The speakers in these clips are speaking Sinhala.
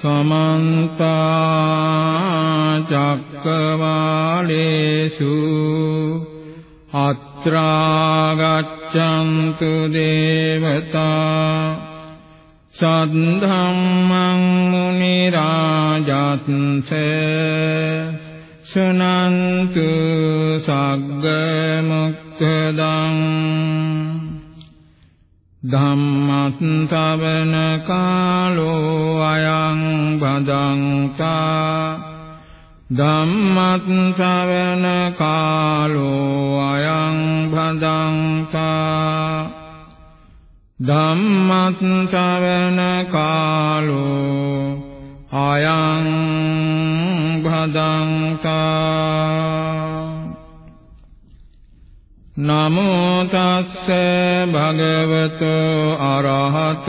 සමන්ත චක්කවාලේසු අත්‍රාගත් ගච්ඡන්තු දේවතා සද්ධම්මං මුනි රාජත්ස සුනන්තු සග්ග මොක්ඛදං ධම්මස්සවන කාලෝ අයං බදංතා ධම්මස්සවන කාලෝ අයං බදංතා ධම්මස්සවන කාලෝ අයං බදංතා නමෝ තස්ස භගවතු අරහත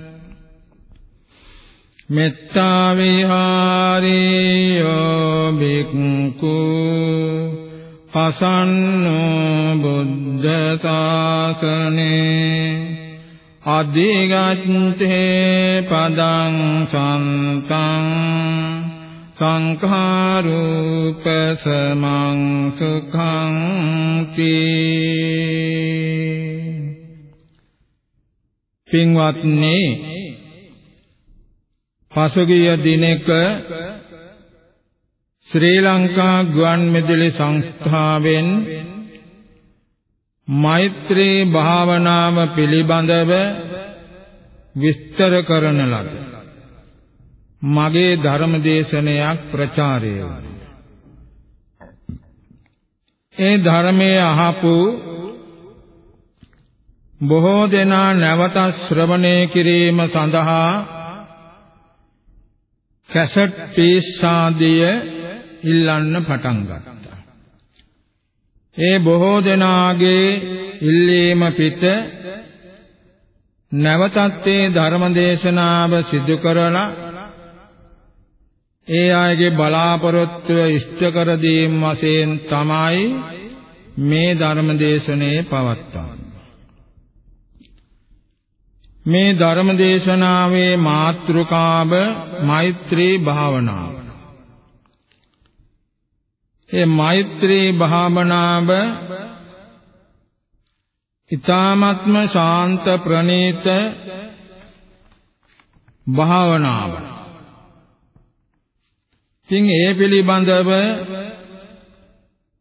මෙත්තා විහාරියෝ බික්ඛු පසන්නෝ බුද්ධ ශාසනේ අධිගත්තේ පදං සන්තං සංඛාරූප සමං සුඛං පින්වත්නි පසුගිය දිනක ශ්‍රී ලංකා ගුවන් විදුලි සංස්ථාවෙන් මෛත්‍රී භාවනාව පිළිබඳව විස්තර කරන ලද මගේ ධර්ම දේශනයක් ප්‍රචාරය ඒ ධර්මයේ අහපු බොහෝ දෙනා නැවත ශ්‍රවණය කිරීම සඳහා කැසට් පීස්සාදිය ඉල්ලන්න පටන් ගත්තා. ඒ බොහෝ දෙනාගේ ඉල්ලීම පිට නැවතත් ඒ ධර්ම දේශනාව සිදු කරලා ඒ අයගේ බලාපොරොත්තුව ඉෂ්ට කර දීම වශයෙන් තමයි මේ ධර්ම දේශනේ පවත්වන්නේ. මේ ධර්ම දේශනාවේ මාතෘකාව මෛත්‍රී භාවනාව. ඒ මෛත්‍රී භාවනාව ඊ타ත්ම ශාන්ත ප්‍රණීත භාවනාවක්. ඉතින් ඒ පිළිබඳව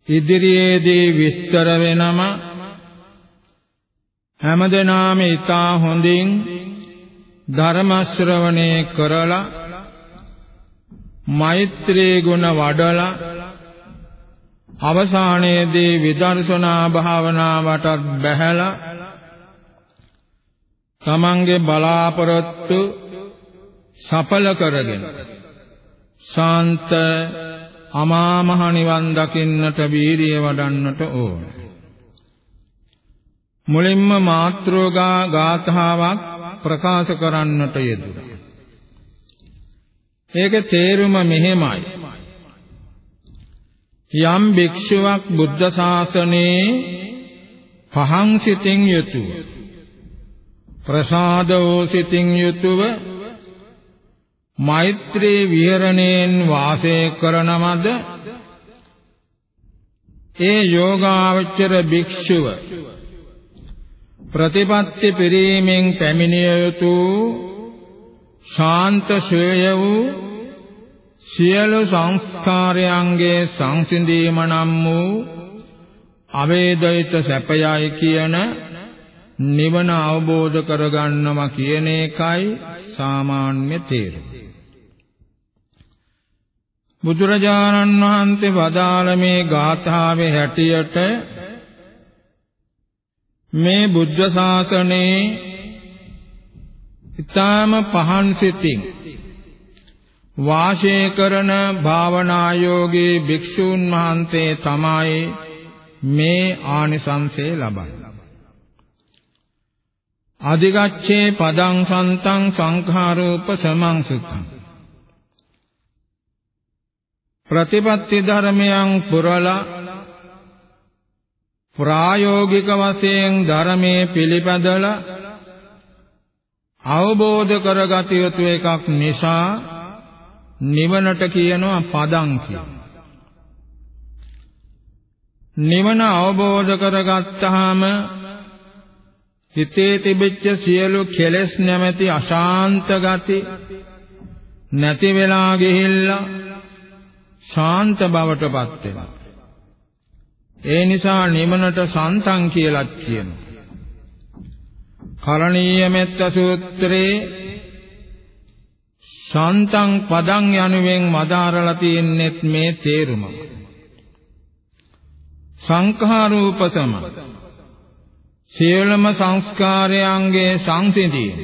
ඉදිරියේදී විස්තර වෙනම හැමදෙනාම ඊතා හොඳින් ධර්ම ශ්‍රවණය කරලා මෛත්‍රී ගුණ වඩලා අවසානයේදී විදර්ශනා භාවනාවටත් බැහැලා තමන්ගේ බලාපොරොත්තු සඵල කරගෙන ශාන්ත අමා මහ නිවන් දකින්නට වීරිය වඩන්නට ඕන. මුලින්ම මාත්‍රෝගා ගාථාවක් ප්‍රකාශ කරන්නට යෙදුණා. ඒකේ තේරුම මෙහෙමයි. යම් භික්ෂුවක් බුද්ධ ශාසනයේ පහන් සිතින් යුතුව ප්‍රසාදෝ සිතින් යුතුව මෛත්‍රී විහරණයෙන් වාසය කරනමද ඒ යෝගාවචර භික්ෂුව ප්‍රතිපත්ති පිරීමෙන් පැමිණිය යුතු ශාන්ත ශ්‍රේය වූ සියලු සංස්කාරයන්ගේ සංසිඳීම නම් වූ අවේදිත සැපයයි කියන නිවන අවබෝධ කරගන්නවා කියන එකයි සාමාන්‍ය තේරුම. බුදුරජාණන් වහන්සේ වදාළ මේ ගාථාවේ හැටියට මේ බුද්ධ ශාසනයේ ඊටාම පහන් සිතින් වාසය කරන භාවනා යෝගී භික්ෂූන් වහන්සේ තමයි මේ ආනිසංසය ලබන්නේ. අධිගච්ඡේ පදං සන්තං සංඛාරූප සමංසුතං ප්‍රතිපත්ති ධර්මයන් පුරලා ප්‍රායෝගික වශයෙන් ධර්මයේ පිළිපදලා අවබෝධ කරගත යුතු එකක් නිසා නිවනට කියනවා පදං කියලා. නිවන අවබෝධ කරගත්තාම හිතේ තිබෙච්ච සියලු කෙලෙස් නැමැති අශාන්ත ගති නැති වෙලා ගිහිල්ලා ශාන්ත බවටපත් වෙනවා. ඒ නිසා නිමනට සන්තං කියලාත් කියනවා. කරණීය මෙත්ත සූත්‍රයේ සන්තං පදං යනුවෙන් මදාරලා තියෙන්නේ මේ තේරුම. සංඛාරූපසම සියලුම සංස්කාරයන්ගේ සංසිඳීම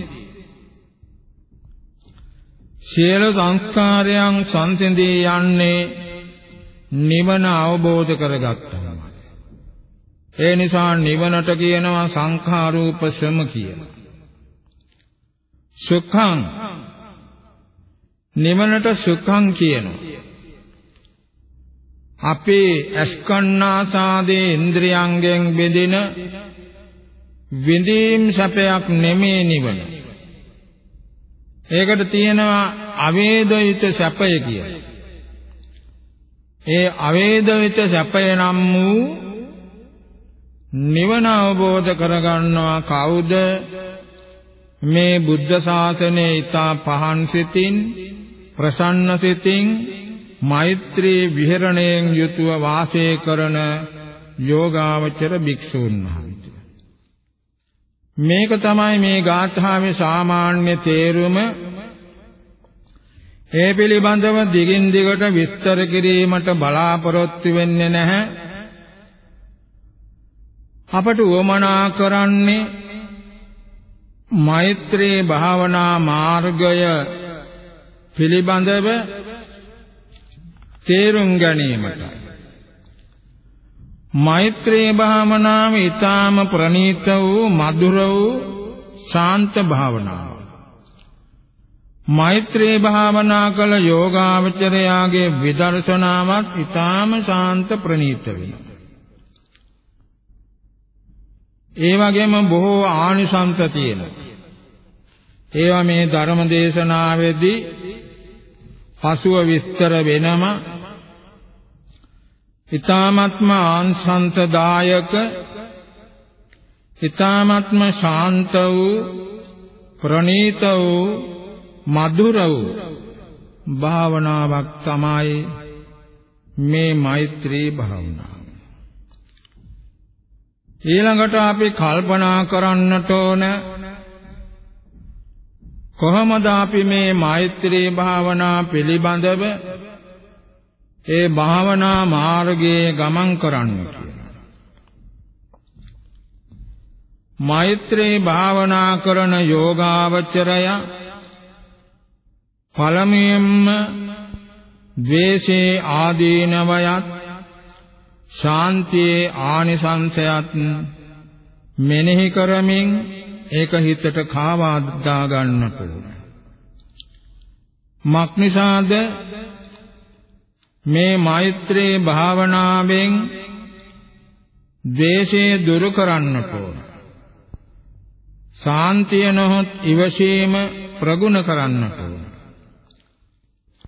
සියලු සංස්කාරයන් සංසිඳී යන්නේ නිවන අවබෝධ කරගත්තාම ඒ නිසා නිවනට කියනවා සංඛාරූප සම කියලා සුඛං නිවනට සුඛං කියනවා අපේ අස්කන්නාසාදේ ඉන්ද්‍රියයන්ගෙන් බෙදෙන විඳීම් සැපයක් නෙමේ නිවන. ඒකට තියෙනවා අවේදිත සැපය කියලා. ඒ අවේදිත සැපය නම් වූ නිවන අවබෝධ කරගන්නවා කවුද? මේ බුද්ධ ශාසනයේ ඊතා පහන් සිතින් ප්‍රසන්න සිතින් මෛත්‍රී විහෙරණයෙන් යුතුව වාසය කරන යෝගාවචර භික්ෂූන් වහන්සේ. මේක තමයි මේ ගාථාවේ සාමාන්‍ය තේරුම. ඒ පිළිබඳව දිගින් දිගට විස්තර කිරීමට බලාපොරොත්තු වෙන්නේ නැහැ. අපට උවමනා කරන්නේ මෛත්‍රී භාවනා මාර්ගය පිළිබඳව තේරුම් ගැනීමට මෛත්‍රී භාවනාව ඊටාම ප්‍රණීත වූ මధుර වූ ශාන්ත භාවනාව. මෛත්‍රී භාවනා කළ යෝගාවචරයාගේ විදර්ශනාවත් ඊටාම ශාන්ත ප්‍රණීත වෙනවා. ඒ වගේම බොහෝ ආනිසංස තියෙනවා. ඒවා මේ ධර්ම දේශනාවේදී පසුව විස්තර වෙනම ඊ타මත්ම ආංශන්තදායක ඊ타මත්ම ශාන්ත වූ ප්‍රණීත වූ මధుර වූ භාවනාවක් තමයි මේ මෛත්‍රී භාවනාව ඊළඟට අපි කල්පනා කරන්නට ඕන කොහොමද අපි මේ මෛත්‍රී භාවනා පිළිබඳව ඒ භාවනා මාර්ගයේ ගමන් කරන්න කියලා. මෛත්‍රී භාවනා කරන යෝගාවචරය පළමුවෙන්ම ද්වේෂේ ආදීනවයත් ශාන්තියේ ආනිසංසයත් මෙනෙහි කරමින් ඒක හිතට කාවාදා ගන්නට ඕන. මක්නිසාද මේ මෛත්‍රී භාවනාවෙන් ද්වේෂය දුරු කරන්නට ඕන. සාන්තිය නොහොත් ඉවසීම ප්‍රගුණ කරන්නට ඕන.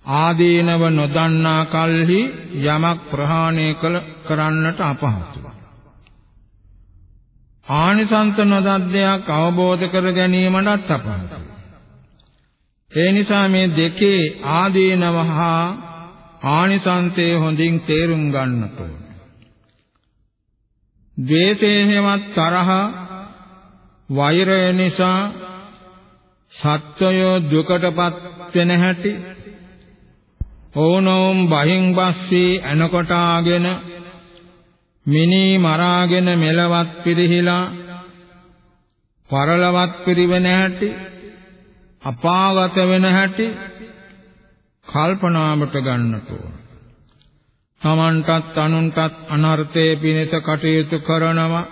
ආදීනව නොදන්නා කල්හි යමක් ප්‍රහාණය කළ කරන්නට අපහසුයි. ආනිසංස නොදත් දෙයක් අවබෝධ කර ගැනීමටත් අපහසුයි. ඒ නිසා මේ දෙකේ ආදීනව හා ආනිසංසය හොඳින් තේරුම් ගන්නට ඕන. ද්වේෂයෙහිවත් තරහ වෛරය නිසා සත්වය දුකටපත් වෙන හැටි ඕනෝම් බහින් බස්සී එනකොටාගෙන මිනී මරාගෙන මෙලවත් පිරිහිලා පරලවත් පිරිවෙන හැටි අපාගත වෙන හැටි කල්පනාවට ගන්නට ඕන. තමන්ටත් අනුන්ටත් අනර්ථයේ පිණිස කටයුතු කරනවා.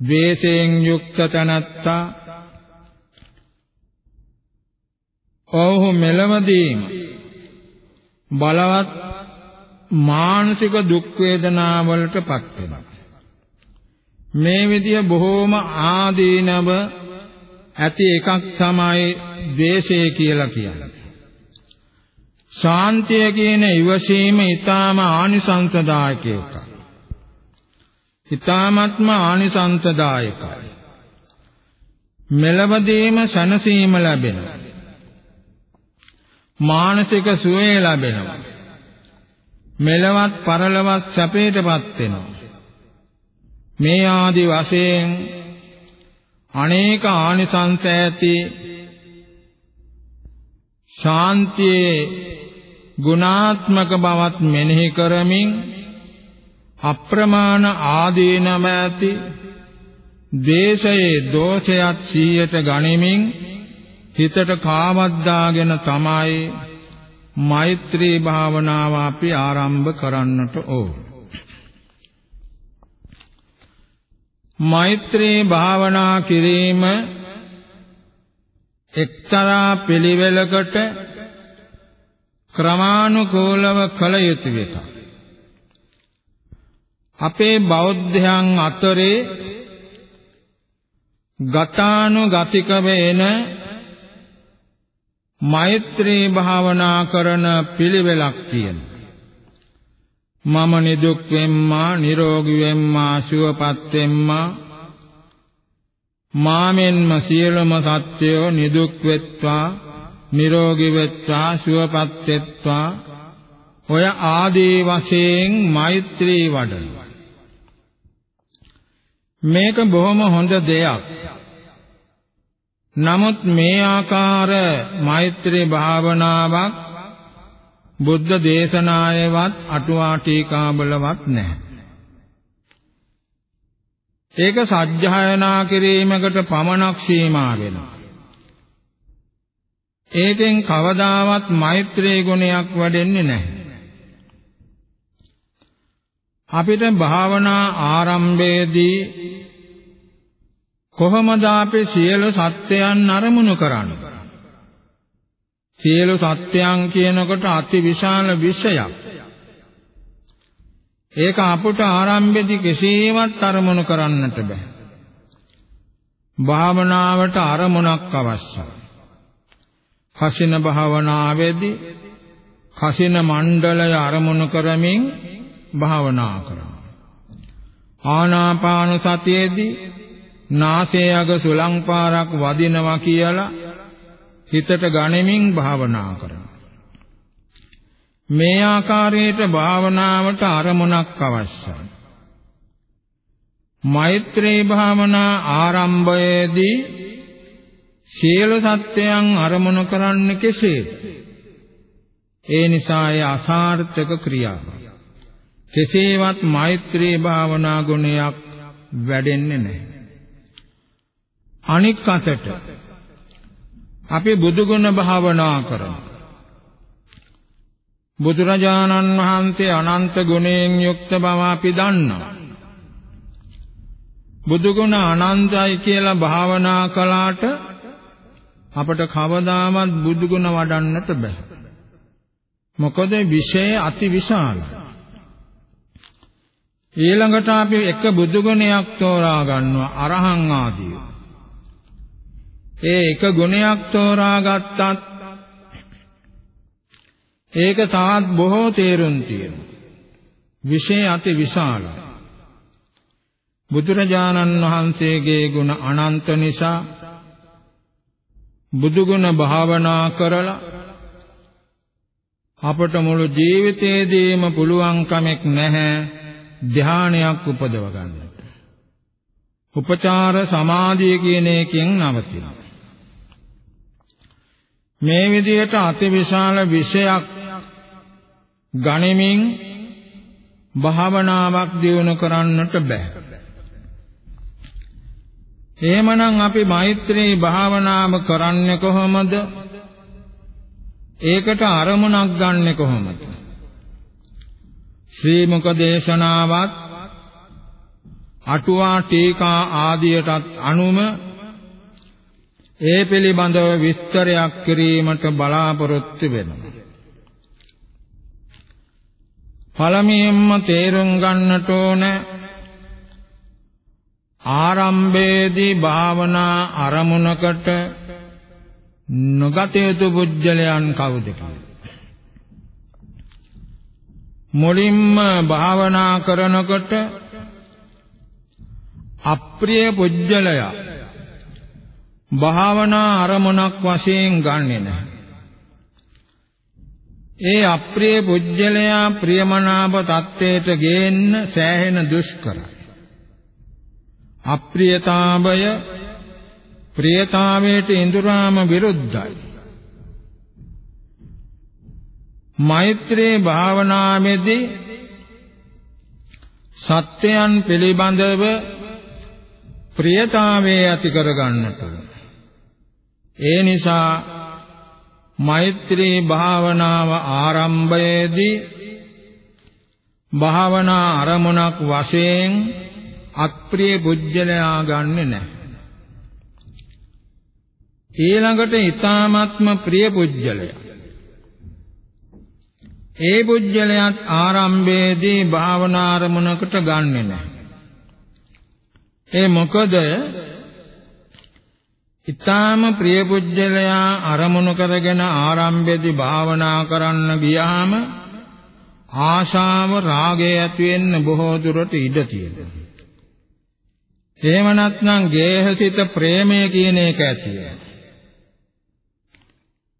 ද්වේෂයෙන් යුක්ත තනත්තා ඔහු මෙලවදීම බලවත් මානසික දුක් වේදනාවලටපත් වෙනවා. මේ විදිය බොහෝම ආදීනව ඇති එකක් තමයි ද්වේෂය කියලා කියන්නේ. ශාන්තිය කියන ඉවසීම ඊටාම ආනිසංසදායක එකක්. ඊටාමත්ම ආනිසංසදායකයි. මෙලවදීම සනසීම ලැබෙනවා. මානසික සුවය ලැබෙනවා. මෙලවත් පරලවත් සැපයටපත් වෙනවා. මේ ආදි වශයෙන් අනේක ආනිසංස ඇති ශාන්තියේ ගුණාත්මක බවත් මෙනෙහි කරමින් අප්‍රමාණ ආදීනම ඇති දේශයේ දෝෂයත් සීයට ගනිමින් හිතට කාවද්දාගෙන තමයි මෛත්‍රී භාවනාව අපි ආරම්භ කරන්නට ඕන. මෛත්‍රී භාවනා කිරීම එක්තරා පිළිවෙලකට ක්‍රමානුකූලව කළ යුතු එකක්. අපේ බෞද්ධයන් අතරේ ගතානුගතික වෙන මෛත්‍රී භාවනා කරන පිළිවෙලක් තියෙනවා. මම නිදුක් වෙම්මා නිරෝගී වෙම්මා සුවපත් වෙම්මා. මාමෙන්ම සියලුම සත්‍යෝ නිදුක් වෙත්වා නිරෝගී වෙත්වා සුවපත් වෙත්වා. ඔය ආදී වශයෙන් මෛත්‍රී වඩනවා මේක බොහොම හොඳ දෙයක්. නමුත් මේ ආකාර මෛත්‍රී භාවනාවක් බුද්ධ දේශනායේවත් අටුවා ටීකාවලවත් නැහැ. ඒක සත්‍යයනා කිරීමකට පමණක් සීමා වෙනවා. ඒකෙන් කවදාවත් මෛත්‍රී ගුණයක් වැඩෙන්නේ නැහැ. අපිට භාවනා ආරම්භයේදී කොහොමද අපි සියලු සත්‍යයන් අරමුණු කරන්නේ? සියලු සත්‍යයන් කියනකොට අති විශාල විෂයක්. ඒක අපට ආරම්භයේදී කෙසේවත් අරමුණු කරන්නට බෑ. භාවනාවට අරමුණක් අවශ්‍යයි. කසින භාවනාවේදී කසින මණ්ඩලය අරමුණු කරමින් භාවනා කරනවා. ආනාපාන සතියේදී නාසයේ අග සුලං පාරක් වදිනවා කියලා හිතට ගනිමින් භාවනා කරනවා. මේ ආකාරයට භාවනාවට අරමුණක් අවශ්‍යයි. මෛත්‍රී භාවනා ආරම්භයේදී සියලු සත්‍යයන් අරමුණු කරන්න කෙසේද? ඒ නිසා ඒ අසාර්ථක ක්‍රියාවක්. කෙසේවත් මෛත්‍රී භාවනා ගුණයක් වැඩෙන්නේ නැහැ. අනික් අතට අපි බුදුගුණ භාවනා කරමු. බුදුරජාණන් වහන්සේ අනන්ත ගුණයෙන් යුක්ත බව අපි දන්නවා. බුදුගුණ අනන්තයි කියලා භාවනා කළාට අපට කවදාවත් බුදුගුණ වඩන්නට බෑ. මොකද විෂය අති විශාලයි. ඊළඟට අපි එක බුදුගුණයක් තෝරා ගන්නවා අරහං ආදී. ඒ එක ගුණයක් තෝරා ගත්තත් ඒක තාත් බොහෝ තේරුම් තියෙනවා. විශේෂ අති විශාලයි. බුදුරජාණන් වහන්සේගේ ගුණ අනන්ත නිසා බුදු ගුණ භාවනා කරලා අපට මුළු ජීවිතේදීම පුළුවන් කමක් නැහැ ධානයක් උපදව ගන්නට. උපචාර සමාධිය කියන එකෙන් නවතිනවා. මේ විදිහට අතිවිශාල විෂයක් ගනිමින් භාවනාවක් දියුණු කරන්නට බෑ. එහෙමනම් අපි මෛත්‍රී භාවනාව කරන්නේ කොහොමද? ඒකට අරමුණක් ගන්නෙ කොහොමද? ශ්‍රී මුක දේශනාවත් අටුවා ටීකා ආදියටත් අනුම ඒ පිළිබඳව විස්තරයක් කිරීමට බලාපොරොත්තු වෙනවා. පළමුවෙන්ම තේරුම් ගන්නට ඕන ආරම්භයේදී භාවනා අරමුණකට නොගත යුතු පුජ්‍යලයන් කවුද මුලින්ම භාවනා කරනකොට අප්‍රිය පුජ්‍යලයා භාවනා අරමුණක් වශයෙන් ගන්නෙ නැහැ. ඒ අප්‍රිය පුජ්‍යලයා ප්‍රියමනාප தත්වයට ගේන්න සෑහෙන දුෂ්කරයි. අප්‍රියතාවය ප්‍රියතාවයට ඉඳුරාම විරුද්ධයි. මෛත්‍රී භාවනාවේදී සත්‍යයන් පිළිබඳව ප්‍රියතාවයේ ඇති කර ගන්නට ඒ නිසා මෛත්‍රී භාවනාව ආරම්භයේදී භාවනා අරමුණක් වශයෙන් අප්‍රිය බුද්ධලයා ගන්නෙ නැහැ. ඊළඟට ඊ타ත්ම ප්‍රිය පුජ්‍යලය. ඒ පුජ්‍යලයත් ආරම්භයේදී භාවනා අරමුණකට ගන්නෙ නැහැ. ඒ මොකද ඊ타ම ප්‍රිය පුජ්‍යලයා අරමුණු කරගෙන ආරම්භයේදී භාවනා කරන්න ගියාම ආශාව රාගය ඇති වෙන්න බොහෝ දුරට ඉඩ තියෙනවා. එහෙම නැත්නම් ගේහසිත ප්‍රේමය කියන එක ඇති වෙනවා.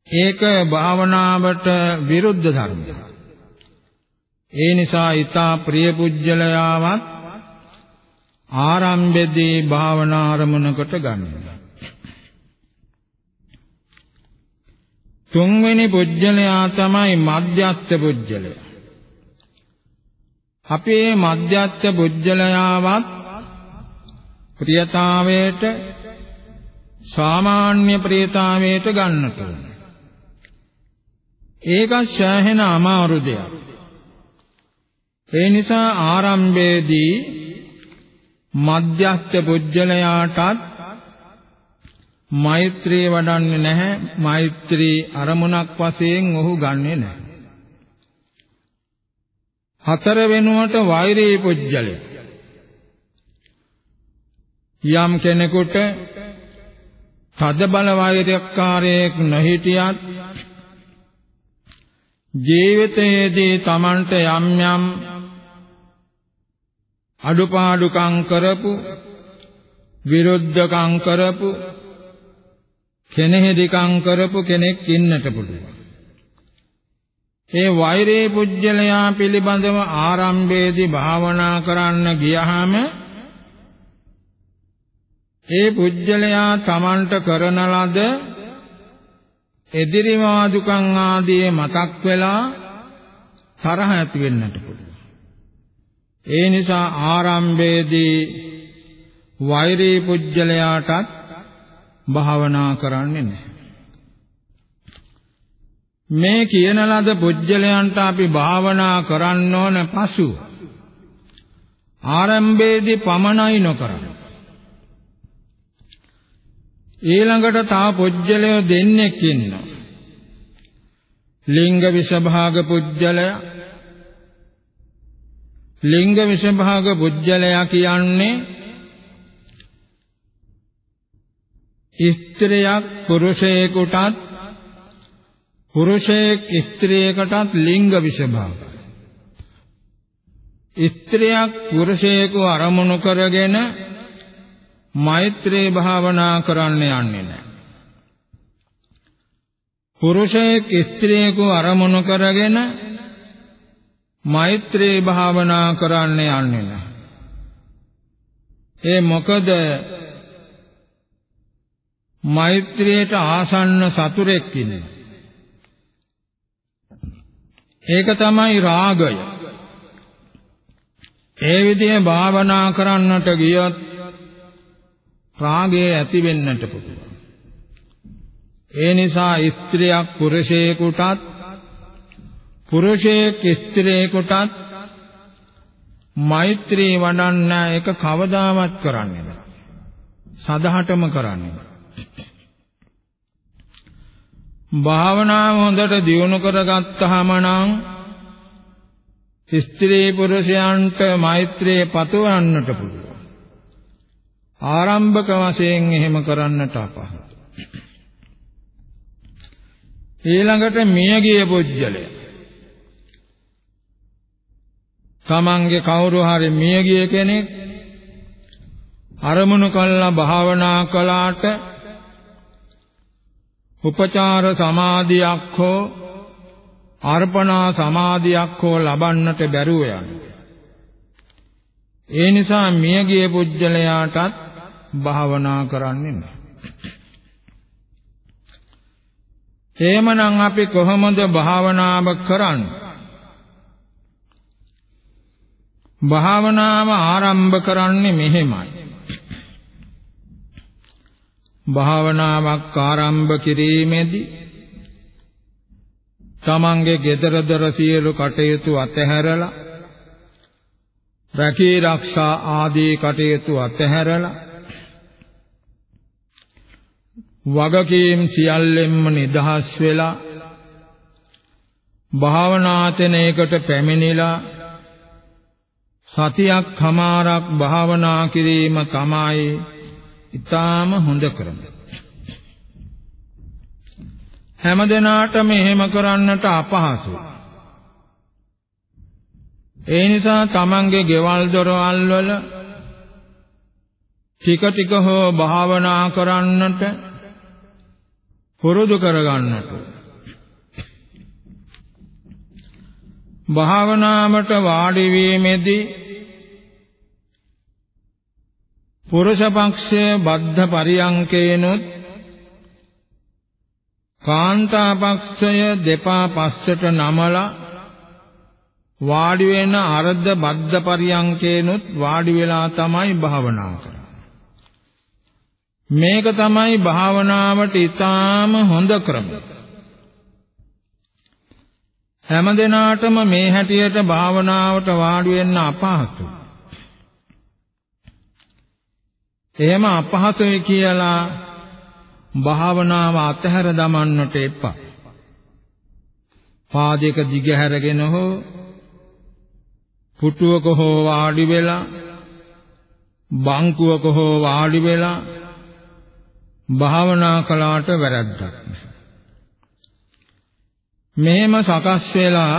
ඒක භාවනාවට විරුද්ධ ධර්මයක්. ඒ නිසා ඊතා ප්‍රිය පුජ්‍යලයාවත් ආරම්භයේදී භාවනා ආරමුණකට ගන්නවා. තුන්වෙනි පුජ්‍යලයා තමයි මධ්‍යස්ථ පුජ්‍යලයා. අපේ මධ්‍යස්ථ පුජ්‍යලයාවත් ප්‍රියතාවයට සාමාන්‍ය ප්‍රියතාවයට ගන්නට ඕන. ඒක සෑහෙන අමාරු දෙයක්. ඒ නිසා ආරම්භයේදී මධ්‍යස්ථ පුජ්‍යලයාටත් මෛත්‍රී වඩන්නේ නැහැ. මෛත්‍රී අරමුණක් වශයෙන් ඔහු ගන්නෙ නැහැ. හතර වෙනුවට වෛරී පුජ්‍යලය. යම් කෙනෙකුට තද බල වෛරයක්කාරයෙක් නොහිටියත් ජීවිතයේදී Tamanට යම් යම් අඩුපාඩුකම් කරපු විරුද්ධකම් කරපු කෙනෙහිදිකම් කරපු කෙනෙක් ඉන්නට පුළුවන්. ඒ වෛරේ පුජ්‍යලයා පිළිබඳව ආරම්භයේදී භාවනා කරන්න ගියහම ඒ පුජ්‍යලයා Tamanට කරන ලද එදිරිවාදුකම් ආදී මතක් වෙලා තරහ ඇති වෙන්නට පුළුවන්. ඒ නිසා ආරම්භයේදී වෛරී පුජ්‍යලයාටත් භාවනා කරන්නේ නැහැ. මේ කියන ලද පුජ්‍යලයන්ට අපි භාවනා කරන්න ඕන පසු ආරම්භයේදී පමණයි නොකරන්නේ. ඊළඟට තා පුජ්‍යලය දෙන්නෙක් ඉන්නවා. ලිංග විෂභාග පුජ්‍යලය ලිංග විෂභාග පුජ්‍යලයා කියන්නේ ස්ත්‍රියක් පුරුෂයෙකුටත් පුරුෂයෙක් ස්ත්‍රියකටත් ලිංග විෂභාගයි. ස්ත්‍රියක් පුරුෂයෙකු අරමුණු කරගෙන මෛත්‍රී භාවනා කරන්න යන්නේ නැහැ. පුරුෂයෙක් ස්ත්‍රියකු අරමුණු කරගෙන මෛත්‍රී භාවනා කරන්න යන්නේ නැහැ. ඒ මොකද මෛත්‍රියට ආසන්න සතුරෙක් ඉන්නේ. ඒක තමයි රාගය. ඒ විදිහේ භාවනා කරන්නට ගියොත් රාගය ඇති වෙන්නට පුළුවන්. ඒ නිසා ස්ත්‍රියක් පුරුෂයෙකුටත් පුරුෂයෙක් ස්ත්‍රියෙකුටත් මෛත්‍රී වඩන්න එක කවදාවත් කරන්නේ නැහැ. සදහටම කරන්නේ. භාවනාව හොඳට දියුණු කරගත්තාම නම් ස්ත්‍රී පුරුෂයන්ට මෛත්‍රිය පතුරවන්නට පුළුවන්. ආරම්භක වශයෙන් එහෙම කරන්නට අපහසුයි. ඊළඟට මියගිය පුජ්‍යලය. තමන්ගේ කවුරු හරි මියගිය කෙනෙක් අරමුණු කළා භාවනා කළාට උපචාර සමාධියක් හෝ අර්පණා සමාධියක් හෝ ලබන්නට බැරුව යනවා. ඒ නිසා මියගිය පුජ්‍යලයාටත් භාවනා කරන්නේ නැහැ. එහෙමනම් අපි කොහොමද භාවනාව කරන්නේ? භාවනාව ආරම්භ කරන්නේ මෙහෙමයි. භාවනාවක් ආරම්භ කිරීමේදී තමන්ගේ gedara dara සියලු කටයුතු අතහැරලා රැකී ආරක්ෂා ආදී කටයුතු අතහැරලා වගකීම් සියල්ලෙන්ම නිදහස් වෙලා භාවනාතනයකට පැමිණිලා සතියක් හමාරක් භාවනා කිරීම තමයි ඊටාම හොඳ ක්‍රම. හැම දිනාටම එහෙම කරන්නට අපහසුයි. ඒ නිසා තමන්ගේ ගෙවල් දොරවල් වල ටික ටික හෝ භාවනා කරන්නට පුරුදු කරගන්නට භාවනාවට වාඩි වීමේදී පුරුෂ පක්ෂයේ බද්ධ පරියංකේනොත් කාන්තා පක්ෂය දෙපා පස්සට නමලා වාඩි වෙන අර්ධ බද්ධ පරියංකේනොත් වාඩි වෙලා තමයි භාවනා කරන්නේ. මේක තමයි භාවනාවට ඊටාම හොඳ ක්‍රමය. හැම දිනාටම මේ හැටියට භාවනාවට වාඩි වෙන්න අපහසුයි. එහෙම අපහසුයි කියලා භාවනාව අතහැර දමන්නට එපා. පාදයක දිග හැරගෙන හෝ පුටුවක හෝ වාඩි වෙලා බංකුවක හෝ වාඩි වෙලා භාවනා කළාට වැරද්දක් නැහැ. මෙහෙම සකස් වෙලා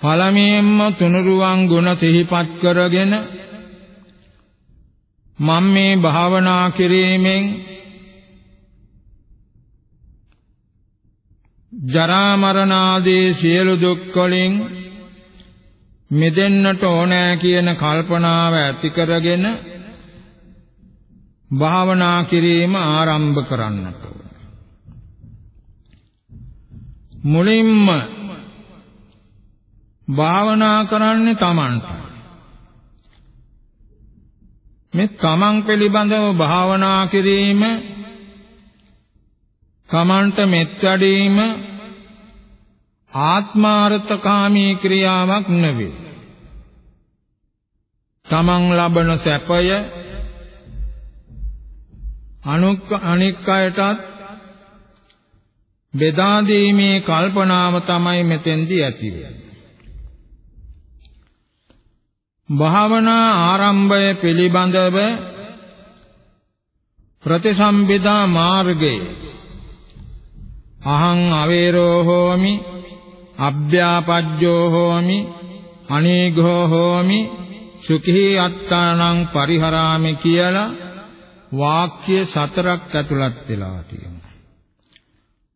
පළමුවෙන්ම තුනුරුවන් ගුණ සිහිපත් කරගෙන මම මේ භාවනා කිරීමෙන් ජරා මරණ ආදී සියලු දුක් වලින් මිදෙන්නට ඕනෑ කියන කල්පනාව ඇති කරගෙන භාවනා කිරීම ආරම්භ කරන්නට මුලින්ම භාවනා කරන්නේ Tamanට. මේ තමන් පිළිබඳව භාවනා කිරීම තමන්ට මෙත් වැඩීම ආත්මාර්ථකාමී ක්‍රියාවක් නෙවේ. තමන් ලබන සැපය අනුක් අනික් අයටත් බෙදා දීමේ කල්පනාව තමයි මෙතෙන්දී ඇති වෙන්නේ. භාවනා ආරම්භය පිළිබඳව ප්‍රතිසම්බිදා මාර්ගයේ අහං අවේරෝ හෝමි අභ්‍යාපජ්ජෝ හෝමි අනීඝෝ හෝමි සුඛී අත්තානං පරිහරාමි කියලා වාක්‍ය සතරක් ඇතුළත් වෙලා තියෙනවා.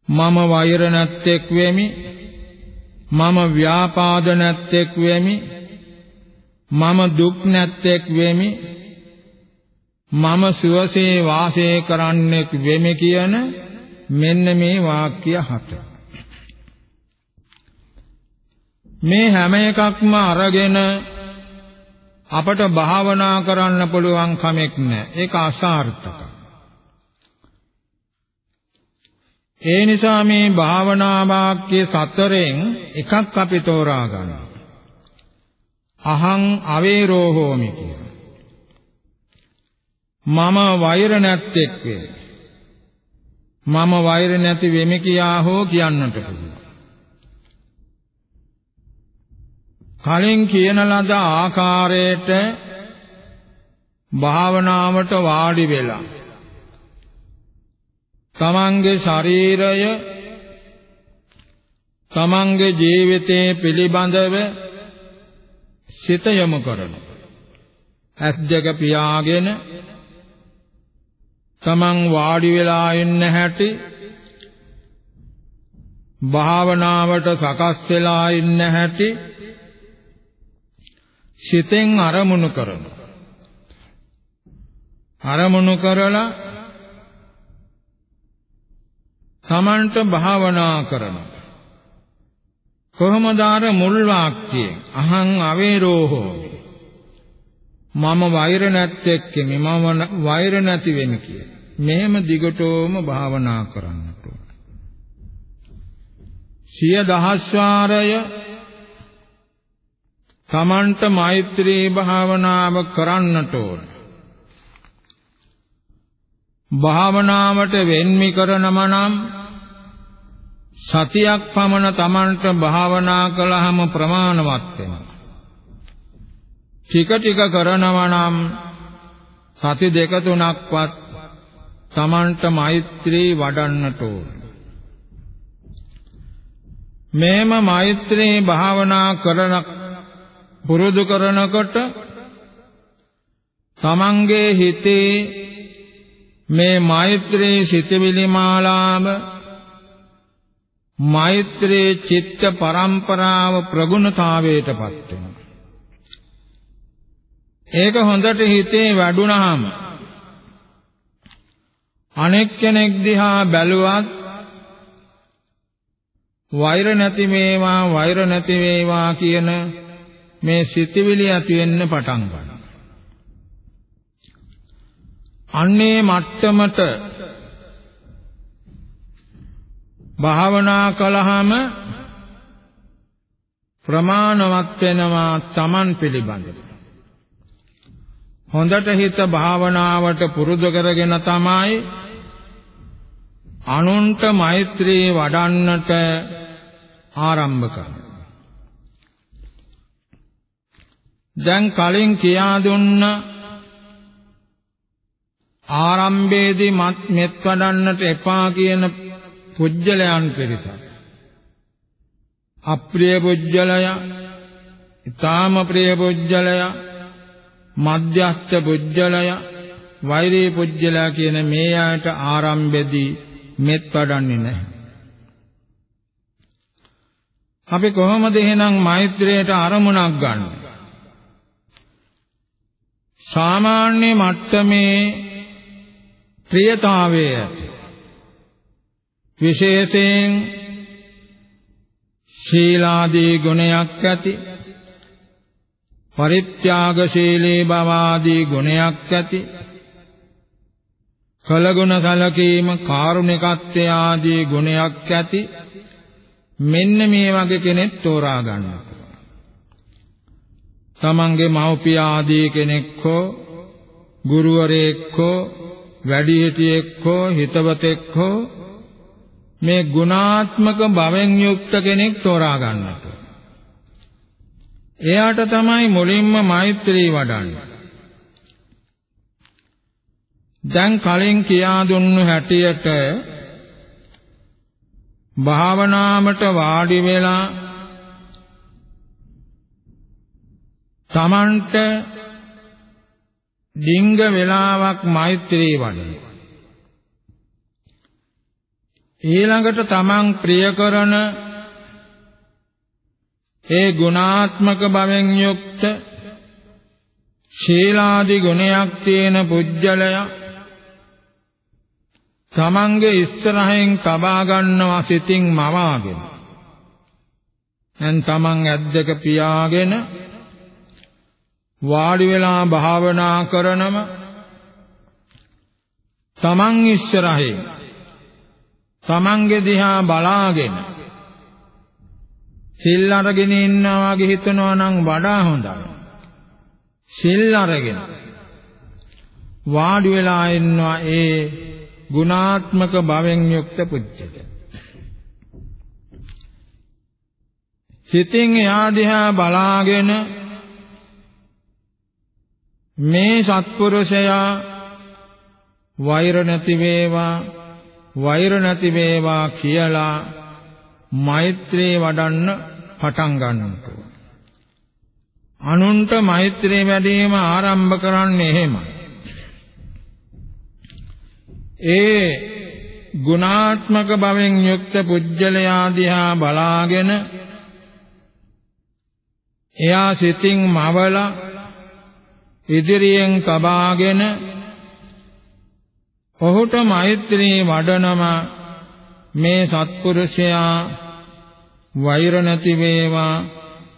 මම වෛර නැත්තේක් වෙමි මම ව්‍යාපාද නැත්තේක් වෙමි මම දුක් නැත්තේක් වෙමි මම සුවසේ වාසය කරන්නෙක් වෙමි කියන මෙන්න මේ වාක්‍ය හත මේ හැම එකක්ම අරගෙන අපට භාවනා කරන්න පුළුවන් කමක් නැහැ. ඒක අසාර්ථකයි. ඒ නිසා මේ භාවනා වාක්‍ය සතරෙන් එකක් අපි තෝරා ගන්නවා. අහං අවේරෝ හෝමි කියන. මම වෛර නැත්තේක් වේ. මම වෛර නැති වෙමි කියා හෝ කියන්නට පුළුවන්. කලින් කියන ලද ආකාරයට භාවනාවට වාඩි වෙලා තමන්ගේ ශරීරය තමන්ගේ ජීවිතයේ පිළිබඳව සිත යොමු කරන ඇස් දෙක පියාගෙන තමන් වාඩි වෙලා ඉන්න හැටි භාවනාවට සකස් වෙලා ඉන්න හැටි සිතෙන් අරමුණු කරන අරමුණු කරලා තමන්ට භාවනා කරනවා. කොහොමද අර මුල් වාක්‍යයෙන් අහං අවේරෝ හෝමි මම වෛර නැත්තේක් මම වෛර නැති වෙමි කිය. මෙහෙම දිගටම භාවනා කරන්නට ඕන. සිය දහස් වාරය තමන්ට මෛත්‍රී භාවනාව කරන්නට ඕන. භාවනාවට වෙන්මි කරනම නම් සතියක් පමණ Tamanට භාවනා කළාම ප්‍රමාණවත් වෙනවා. ටික ටික කරනවා නම් සති දෙක තුනක්වත් Tamanට මෛත්‍රී වඩන්නට ඕන. මේම මෛත්‍රී භාවනා කරන පුරුදු කරනකොට තමන්ගේ හිතේ මේ මෛත්‍රී සිතවිලි මාලාව මෛත්‍රී චිත්ත පරම්පරාව ප්‍රගුණතාවයටපත් වෙනවා. ඒක හොඳට හිතේ වැඩුණාම අනෙක් කෙනෙක් දිහා බැලුවත් වෛර නැති මේවා වෛර නැති වේවා කියන මේ සිතිවිලි ඇති වෙන්න පටන් ගන්නවා. අන්නේ මට්ටමට භාවනා කළාම ප්‍රමාණවත් වෙනවා Taman පිළිබඳව. හොඳට හිත භාවනාවට පුරුදු කරගෙන තමයි අනුන්ට මෛත්‍රී වඩන්නට ආරම්භ කරන්නේ. දැන් කලින් කියා දුන්න ආරම්භයේදී මෙත් වඩන්නට එපා කියන පුජ්‍යලයන් පිරිසක්. අප්‍රිය පුජ්‍යලය ඊ타ම ප්‍රිය පුජ්‍යලය මධ්‍යස්ථ පුජ්‍යලය වෛරී පුජ්‍යලය කියන මේ ආයත ආරම්භෙදී මෙත් වඩන්නේ නැහැ. අපි කොහොමද එහෙනම් මෛත්‍රියට අරමුණක් ගන්න? සාමාන්‍ය මට්ටමේ ප්‍රියතාවයේ ඇති. විශේෂයෙන් ශීලාදී ගුණයක් ඇති පරිත්‍යාගශීලී බවාදී ගුණයක් ඇති කලගුණ සලකීම කාරුණිකත්වය ආදී ගුණයක් ඇති මෙන්න මේ වගේ කෙනෙක් තෝරා ගන්න. තමන්ගේ මව්පිය ආදී කෙනෙක් හෝ ගුරුවරයෙක් හෝ වැඩිහිටියෙක් හෝ හිතවතෙක් හෝ මේ ගුණාත්මක භවෙන් යුක්ත කෙනෙක් තෝරා ගන්නට. එයාට තමයි මුලින්ම මෛත්‍රී වඩන්නේ. දැන් කලින් කියා දුන්නු හැටියට භාවනාවට වාඩි වෙලා තමන්ට ඩිංග වෙලාවක් මෛත්‍රී වඩනවා. ඊළඟට තමන් ප්‍රිය කරන ඒ ගුණාත්මක භවෙන් යුක්ත ශීලාදි ගුණයක් තියෙන පුජ්‍යලය තමන්ගේ ඉස්සරහින් තබා ගන්නවා සිතින් මවාගෙන. දැන් තමන් ඇද්දක පියාගෙන වාඩි වෙලා භාවනා කරනම තමන් ඉස්සරහින් තමන්ගේ දිහා බලාගෙන සිල් අරගෙන ඉන්නවා වගේ හිතනවා නම් වඩා හොඳයි. සිල් අරගෙන වාඩි වෙලා ඉන්නවා ඒ ගුණාත්මක භවෙන් යුක්ත පුජ්‍යක. සිතින් එහා දිහා බලාගෙන මේ සත්පුරුෂයා වෛර නැති වේවා වෛර නැති වේවා කියලා මෛත්‍රී වඩන්න පටන් ගන්නට අනුන්ට මෛත්‍රී වැඩිම ආරම්භ කරන්නේ එහෙමයි. ඒ ගුණාත්මක භවෙන් යුක්ත පුජ්‍යලයා දිහා බලාගෙන එයා සිතින් මවලා ඉදිරියෙන් තබාගෙන ඔහුට මෛත්‍රී වඩනම මේ සත්පුරුෂයා වෛර නැති වේවා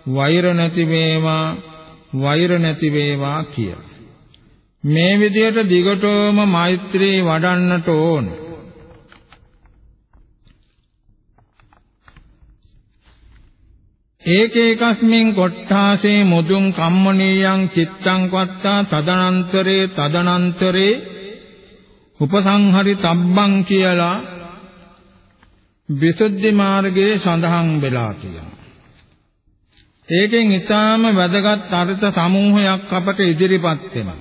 වෛර නැති වේවා වෛර නැති වේවා කිය. මේ විදිහට දිගටම මෛත්‍රී වඩන්නට ඕන. ඒකේකස්මින් කොට්ඨාසේ මුදුන් කම්මනීයං චිත්තං වත්තා තදනන්තරේ තදනන්තරේ උපසංහරි තබ්බං කියලා විසුද්ධි මාර්ගයේ සඳහන් වෙලා තියෙනවා. ඒකෙන් ඊටාම වැදගත් අර්ථ සමූහයක් අපට ඉදිරිපත් වෙනවා.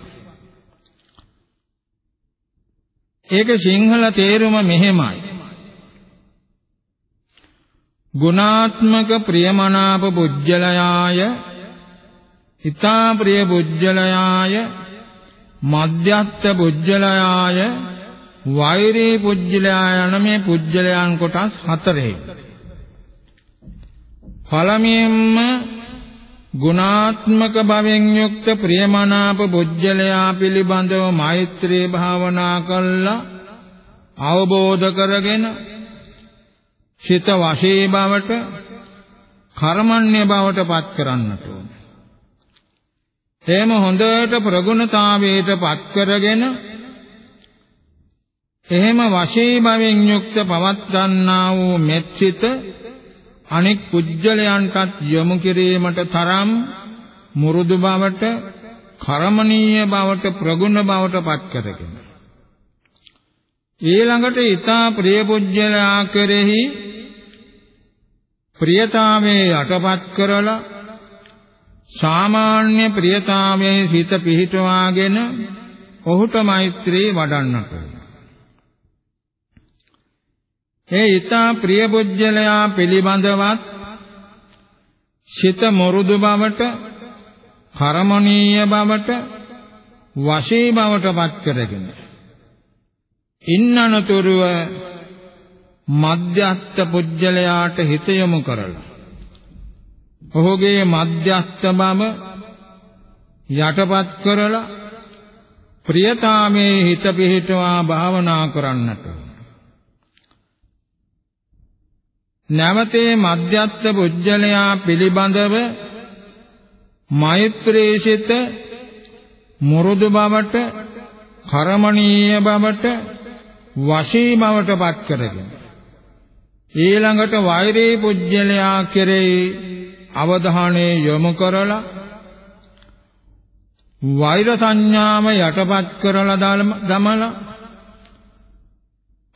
ඒක සිංහල තේරුම මෙහෙමයි. ගුණාත්මක ප්‍රියමනාප පුජ්‍යලයාය ඊතා ප්‍රිය පුජ්‍යලයාය මධ්‍යස්ථ පුජ්‍යලයාය වෛරී පුජ්‍යලයා යන මේ පුජ්‍යලයන් කොටස් හතරෙහි පළමුවෙන්ම ගුණාත්මක භවෙන් යුක්ත ප්‍රියමනාප පුජ්‍යලයා පිළිබඳව මෛත්‍රී භාවනා කළා අවබෝධ කරගෙන චිත වශී බවට කර්මන්නේ බවට පත් කරන්නට ඕන. එහෙම හොඳට ප්‍රගුණතාවයට පත් කරගෙන එහෙම වශී භවෙන් යුක්ත පවත්වන්නා වූ මෙත්සිත අනෙක් පුජ්‍යලයන්ටත් යොමු කිරීමට තරම් මුරුදු බවට කර්මණීය බවට ප්‍රගුණ බවට පත් කරගෙන. ඊළඟට ඊතා ප්‍රිය පුජ්‍යලයා කෙරෙහි ප්‍රියතාවයේ යටපත් කරලා සාමාන්‍ය ප්‍රියතාවයේ සිත පිහිටවාගෙන ඔහුට මෛත්‍රී වඩන්නට. ඒ ඊතා ප්‍රිය පුජ්‍යලයා පිළිබඳවත් සිත මොරුදු බවට කර්මණීය බවට වශී බවට පත් කරගෙන ඉන්නනතුරුව මධ්‍යස්ත පුජ්‍යලයාට හිත යොමු කරලා ඔහුගේ මධ්‍යස්ත බව යටපත් කරලා ප්‍රියතාමේ හිත පිහිටවා භාවනා කරන්නට. නැවතේ මධ්‍යස්ත පුජ්‍යලයා පිළිබඳව මෛත්‍රීසිත මුරුදු බවට කර්මණීය බවට වශී බවට පත් කරගෙන ඊළඟට වෛරී පුජ්‍යලයා කෙරෙහි අවධානය යොමු කරලා වෛර සංඥාව යටපත් කරලා දමලා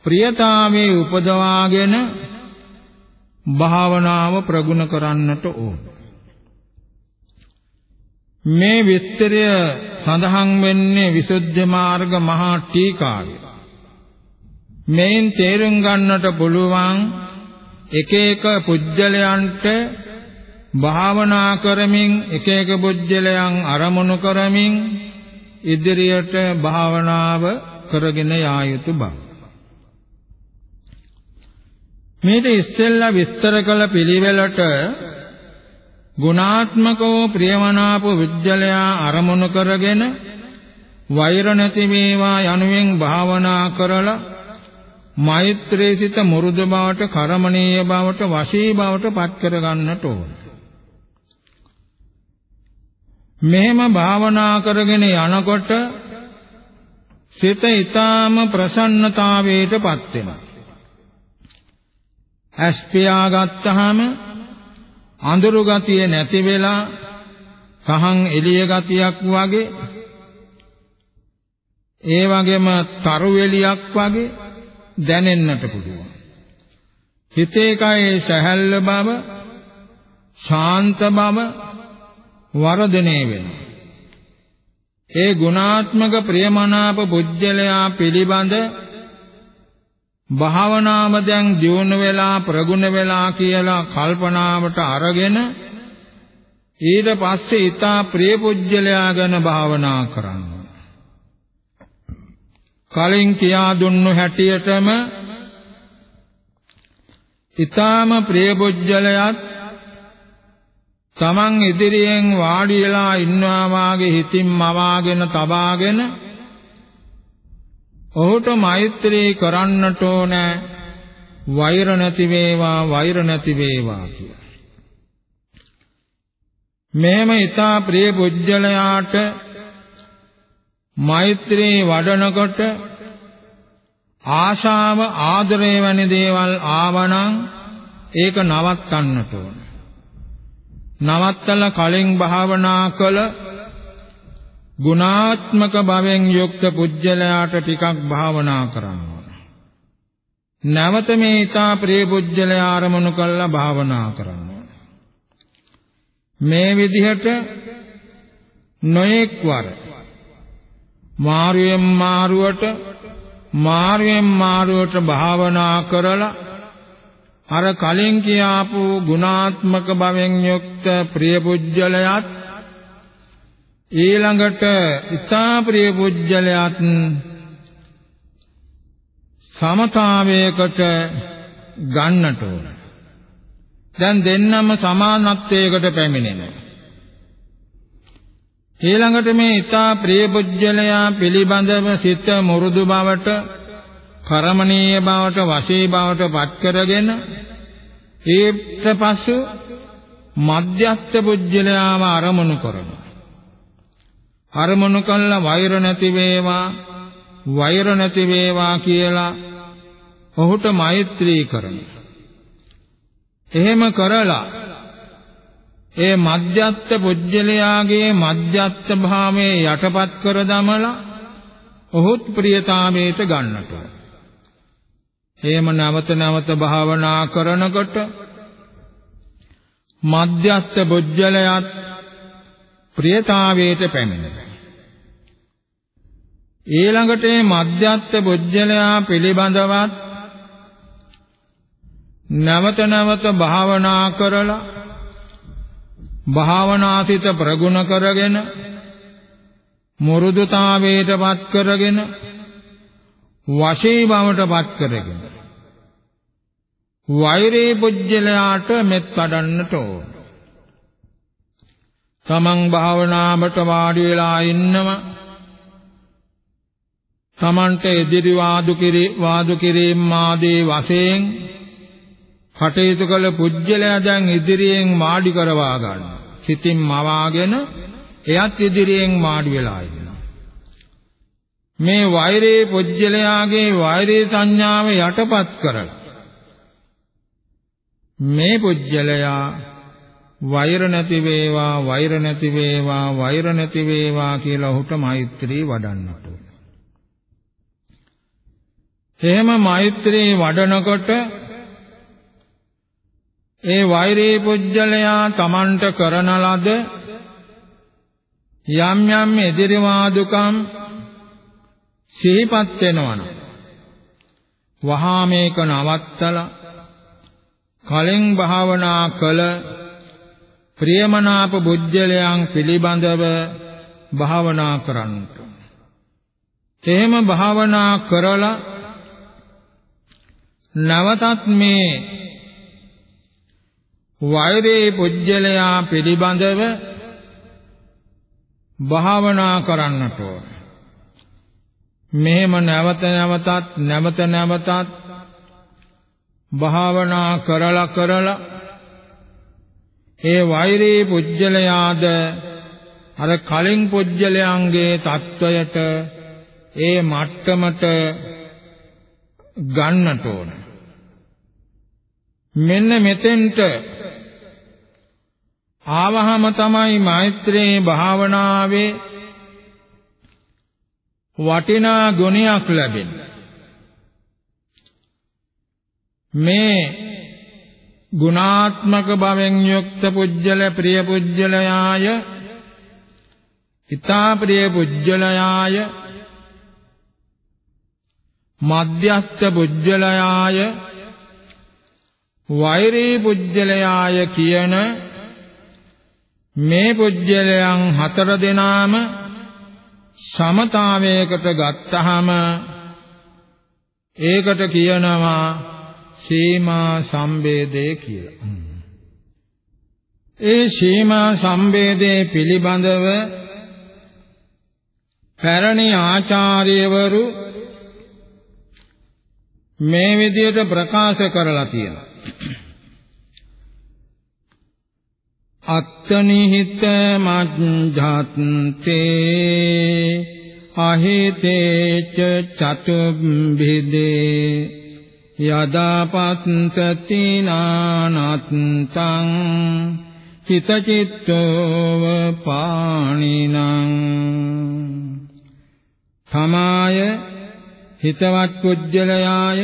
ප්‍රියතාවේ උපදවාගෙන භාවනාව ප්‍රගුණ කරන්නට ඕන. මේ විස්තරය සඳහන් වෙන්නේ විසුද්ධි මාර්ග මහා ටීකාවේ. මේන් තේරුම් ගන්නට පුළුවන් එක එක පුජ්‍යලයන්ට භාවනා කරමින් එක එක පුජ්‍යලයන් අරමුණු කරමින් ඉදිරියට භාවනාව කරගෙන යා යුතු බව. මේක ඉස්සෙල්ලා විස්තර කළ පිළිවෙලට ගුණාත්මකව ප්‍රියමනාප විද්‍යලයා අරමුණු කරගෙන වෛර නැති වේවා යනුවෙන් භාවනා කරලා මෛත්‍රී සිත මුරුදු බවට කර්මණීය බවට වශී බවට පත් කර ගන්නට ඕන. මෙහෙම භාවනා කරගෙන යනකොට සිත ඊටාම ප්‍රසන්නතාවයටපත් වෙනවා. ඇස් පියාගත්තාම අඳුරු ගතිය නැති වෙලා සහන් එළිය ගතියක් වගේ ඒ වගේම තරු එළියක් වගේ දැනෙන්නට පුළුවන්. හිතේ කයේ සැහැල්ල බව, ශාන්ත බව වර්ධනය වෙනවා. ඒ ගුණාත්මක ප්‍රියමනාප පුජ්‍යලයා පිළිබඳ භාවනාව දැන් දියුණු වෙලා ප්‍රගුණ වෙලා කියලා කල්පනාවට අරගෙන ඊට පස්සේ ඊතා ප්‍රිය පුජ්‍යලයා ගැන භාවනා කරන්න. කලින් කියා දුන්නු හැටියටම ඊ타ම ප්‍රිය පුජ්‍යලයාත් තමන් ඉදිරියෙන් වාඩි වෙලා ඉන්නවා වාගේ හිතින් මවාගෙන තබාගෙන ඔහුට මෛත්‍රී කරන්නට ඕන වෛර නැති වේවා වෛර නැති වේවා කියලා. මේම ඊතා ප්‍රිය පුජ්‍යලයාට මෛත්‍රී වඩනකොට ආශාව ආදරය වැනි දේවල් ආවනම් ඒක නවත්තන්නට ඕන. නවත්තලා කලින් භාවනා කළ ගුණාත්මක භවෙන් යුක්ත පුජ්‍යලයාට ටිකක් භාවනා කරන්න ඕන. නැවත මේ ඊතා ප්‍රිය පුජ්‍යලයා ආරමුණු කළා භාවනා කරන්න ඕන. මේ විදිහට නොඑක් වර මාරුවෙන් මාරුවට මාරුවෙන් මාරුවට භාවනා කරලා අර කලින් කියාපු ගුණාත්මක භවෙන් යුක්ත ප්‍රිය පුජ්‍යලයත් ඊළඟට ඉතා ප්‍රිය පුජ්‍යලයත් සමතාවයකට ගන්නට ඕන. දැන් දෙන්නම සමානත්වයකට පැමිණෙනවා. ඊළඟට මේ ඊතා ප්‍රිය පුජ්‍යලයා පිළිබඳව සිත මුරුදු බවට කරමණීය බවට වශී බවට පත් කරගෙන ඊට පසු මධ්‍යස්ථ පුජ්‍යලයාව අරමුණු කරනවා අරමුණු කළා වෛර නැති වේවා වෛර නැති වේවා කියලා ඔහුට මෛත්‍රී කරනවා එහෙම කරලා ඒ මධ්‍යස්ථ පුජ්‍යලයාගේ මධ්‍යස්ථ භාවයේ යටපත් කර දමලා ඔහුත් ප්‍රියතාවයට ගන්නට එහෙම නැවත නැවත භාවනා කරනකොට මධ්‍යස්ථ පුජ්‍යලයාත් ප්‍රියතාවයට පැමිණෙනවා. ඊළඟට මේ මධ්‍යස්ථ පුජ්‍යලයා පිළිබඳවත් නැවත නැවත භාවනා කරලා භාවනාසිත ප්‍රගුණ කරගෙන මුරුදුතාවයටපත් කරගෙන වශී බවටපත් කරගෙන වෛරේ පුජ්‍යලයාට මෙත් වඩන්නට ඕන. තමන් භාවනාවට වාඩි වෙලා ඉන්නම තමන්ට එදිරි වාදු කිරි වාදු කිරීම ආදී වශයෙන් කටයුතු කළ පුජ්‍යලයා දැන් ඉදිරියෙන් මාඩි කරවා ගන්නවා. සිතින් මවාගෙන එයත් ඉදිරියෙන් මාඩි වෙලා ඉන්නවා. මේ වෛරේ පුජ්‍යලයාගේ වෛරේ සංඥාව යටපත් කරලා මේ පුජ්‍යලයා වෛර නැති වේවා වෛර නැති වේවා වෛර නැති වේවා කියලා ඔහුට මෛත්‍රී වඩන්නට එහෙම මෛත්‍රී වඩනකොට ඒ වෛරේ පුජ්‍යලයා Tamanට කරන ලද යම් යම් එදිරිවාදුකම් සිහිපත් වෙනවනම් වහා මේක නවත්තලා කලින් භාවනා කළ ප්‍රියමනාප බුද්ධලයන් පිළිබඳව භාවනා කරන්නට. එහෙම භාවනා කරලා නවතත් මේ වෛරේ පුජ්‍යලයා පිළිබඳව භාවනා කරන්නට ඕන. මෙහෙම නැවත නැවතත් නැවත නැවතත් භාවනා කරලා කරලා ඒ වෛරී පුජ්‍යලයාද අර කලින් පුජ්‍යලයන්ගේ தত্ত্বයට ඒ මට්ටමට ගන්නට ඕන. මෙන්න මෙතෙන්ට ආවහම තමයි මෛත්‍රී භාවනාවේ වටිනා ගුණයක් ලැබෙන්නේ. මේ ගුණාත්මක භවෙන් යුක්ත පුජ්‍යල ප්‍රිය පුජ්‍යලයාය ඊතා ප්‍රිය පුජ්‍යලයාය මධ්‍යස්ථ පුජ්‍යලයාය වෛරී පුජ්‍යලයාය කියන මේ පුජ්‍යලයන් හතර දෙනාම සමතාවයකට ගත්තහම ඒකට කියනවා සීමා සම්බේදේ කියලා. ඒ සීමා සම්බේදේ පිළිබඳව පැරණි ආචාර්යවරු මේ විදිහට ප්‍රකාශ කරලා තියෙනවා. අත්තනිහිත මජ්ජත්තේ අහිතේච චතුබ්බිදේ යදාපස්සති නානත්තං චිතචිත්තෝව පාණිනං තමාය හිතවත් පුජ්‍යලයාය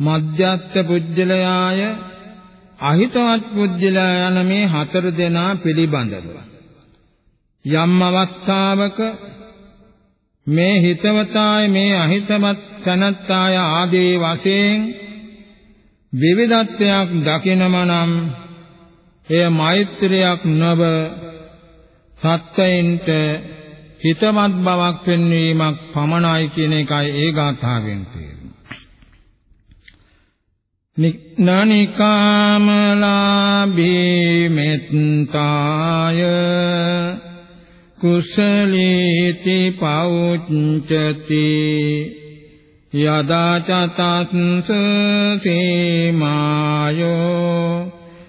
මධ්‍යස්ථ පුජ්‍යලයාය අහිතවත් පුජ්‍යලයා යන මේ හතර දෙනා පිළිබඳව යම් අවස්ථාවක මේ හිතවතාය මේ අහිතවත් තනත්තාය ආදී වශයෙන් විවිධත්වයක් දකිනම නම් එය මෛත්‍රියක් නොව සත්‍යයින්ට හිතවත් බවක් පෙන්වීමක් පමණයි කියන එකයි ඒ ගාථාවෙන් තේරුම. නිකාමලාභී මෙත්තාය කුසලීති පෞච්චති යදා චතස්ස සීමායෝ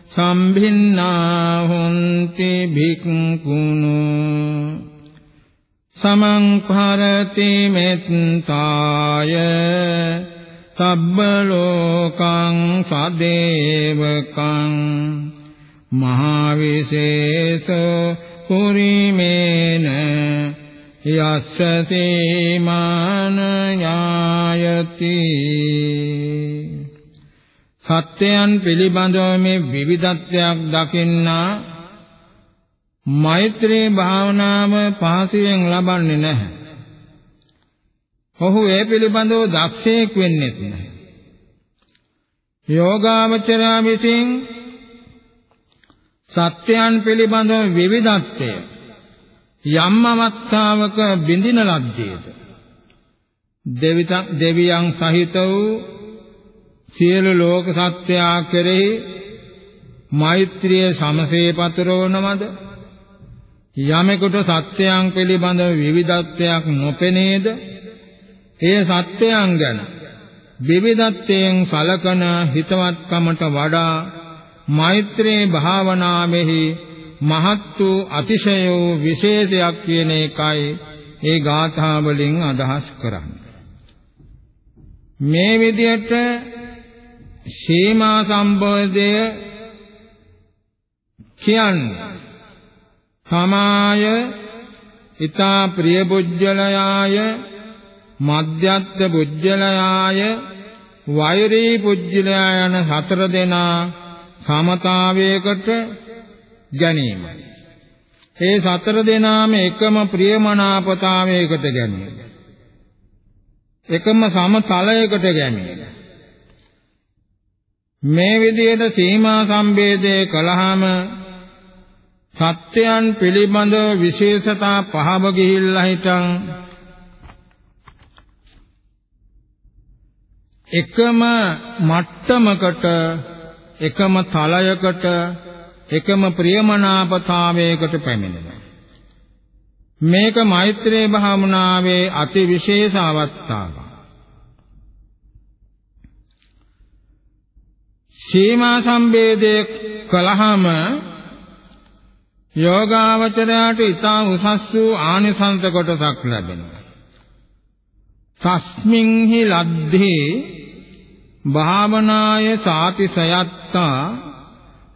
සම්භින්නා හොන්ති භික්ඛුනෝ සමං භරති මෙත්තාය සබ්බ ලෝකං සදේවකං මහා විශේෂෝ පුරිමේන යස්ස සීමාන ඥායති සත්‍යයන් පිළිබඳව මේ විවිධත්වයක් දකින්නා මෛත්‍රී භාවනාව පහසුවෙන් ලබන්නේ නැහැ. ඔහු ඒ පිළිබඳව දක්ෂයෙක් වෙන්නේ නැහැ. යෝගාවචරය විසින් සත්‍යයන් පිළිබඳව විවිධත්වය යම් අවස්ථාවක බිඳින ලද්දේද? දෙවියන් සහිත වූ සියලු ලෝක සත්‍යයා කෙරෙහි මෛත්‍රිය සමසේ පතරවනවද? යමෙකුට සත්‍යයන් පිළිබඳව විවිධත්වයක් නොපෙනේද? ඒ සත්‍යයන් ගැන විවිධත්වයෙන් සලකන හිතවත්කමට වඩා මෛත්‍රී භාවනාවෙහි මහත් වූ අතිශය වූ විශේෂයක් කියන එකයි ඒ ගාථා වලින් අදහස් කරන්නේ. මේ විදිහට සීමා සම්බෝධය කියන්නේ සමාය ඊතා ප්‍රිය බුද්ධලයාය මධ්‍යස්ත බුද්ධලයාය වෛරී පුජ්‍යලයා යන හතර දෙනා සමතාවයකට ගැනීමයි. ඒ සතර දෙනාම එකම ප්‍රියමනාපතාවයකට ගැනීම. එකම සමතලයකට ගැනීම. මේ විදිහට සීමා සම්බේධය කළාම සත්‍යයන් පිළිබඳ විශේෂතා පහව ගිහිල්ලා හිටන් එකම මට්ටමකට එකම තලයකට එකම ප්‍රියමනාපතාවයකට පැමිණෙනවා. මේක මෛත්‍රී භාවනාවේ අති විශේෂ අවස්ථාවක්. සීමා සම්බේධය කළාම යෝගාවචරයට ඊතා උසස් වූ ආනිසංස කොටසක් ලැබෙනවා. තස්මින්හි ලද්දේ භාවනාය සාතිසයත්තා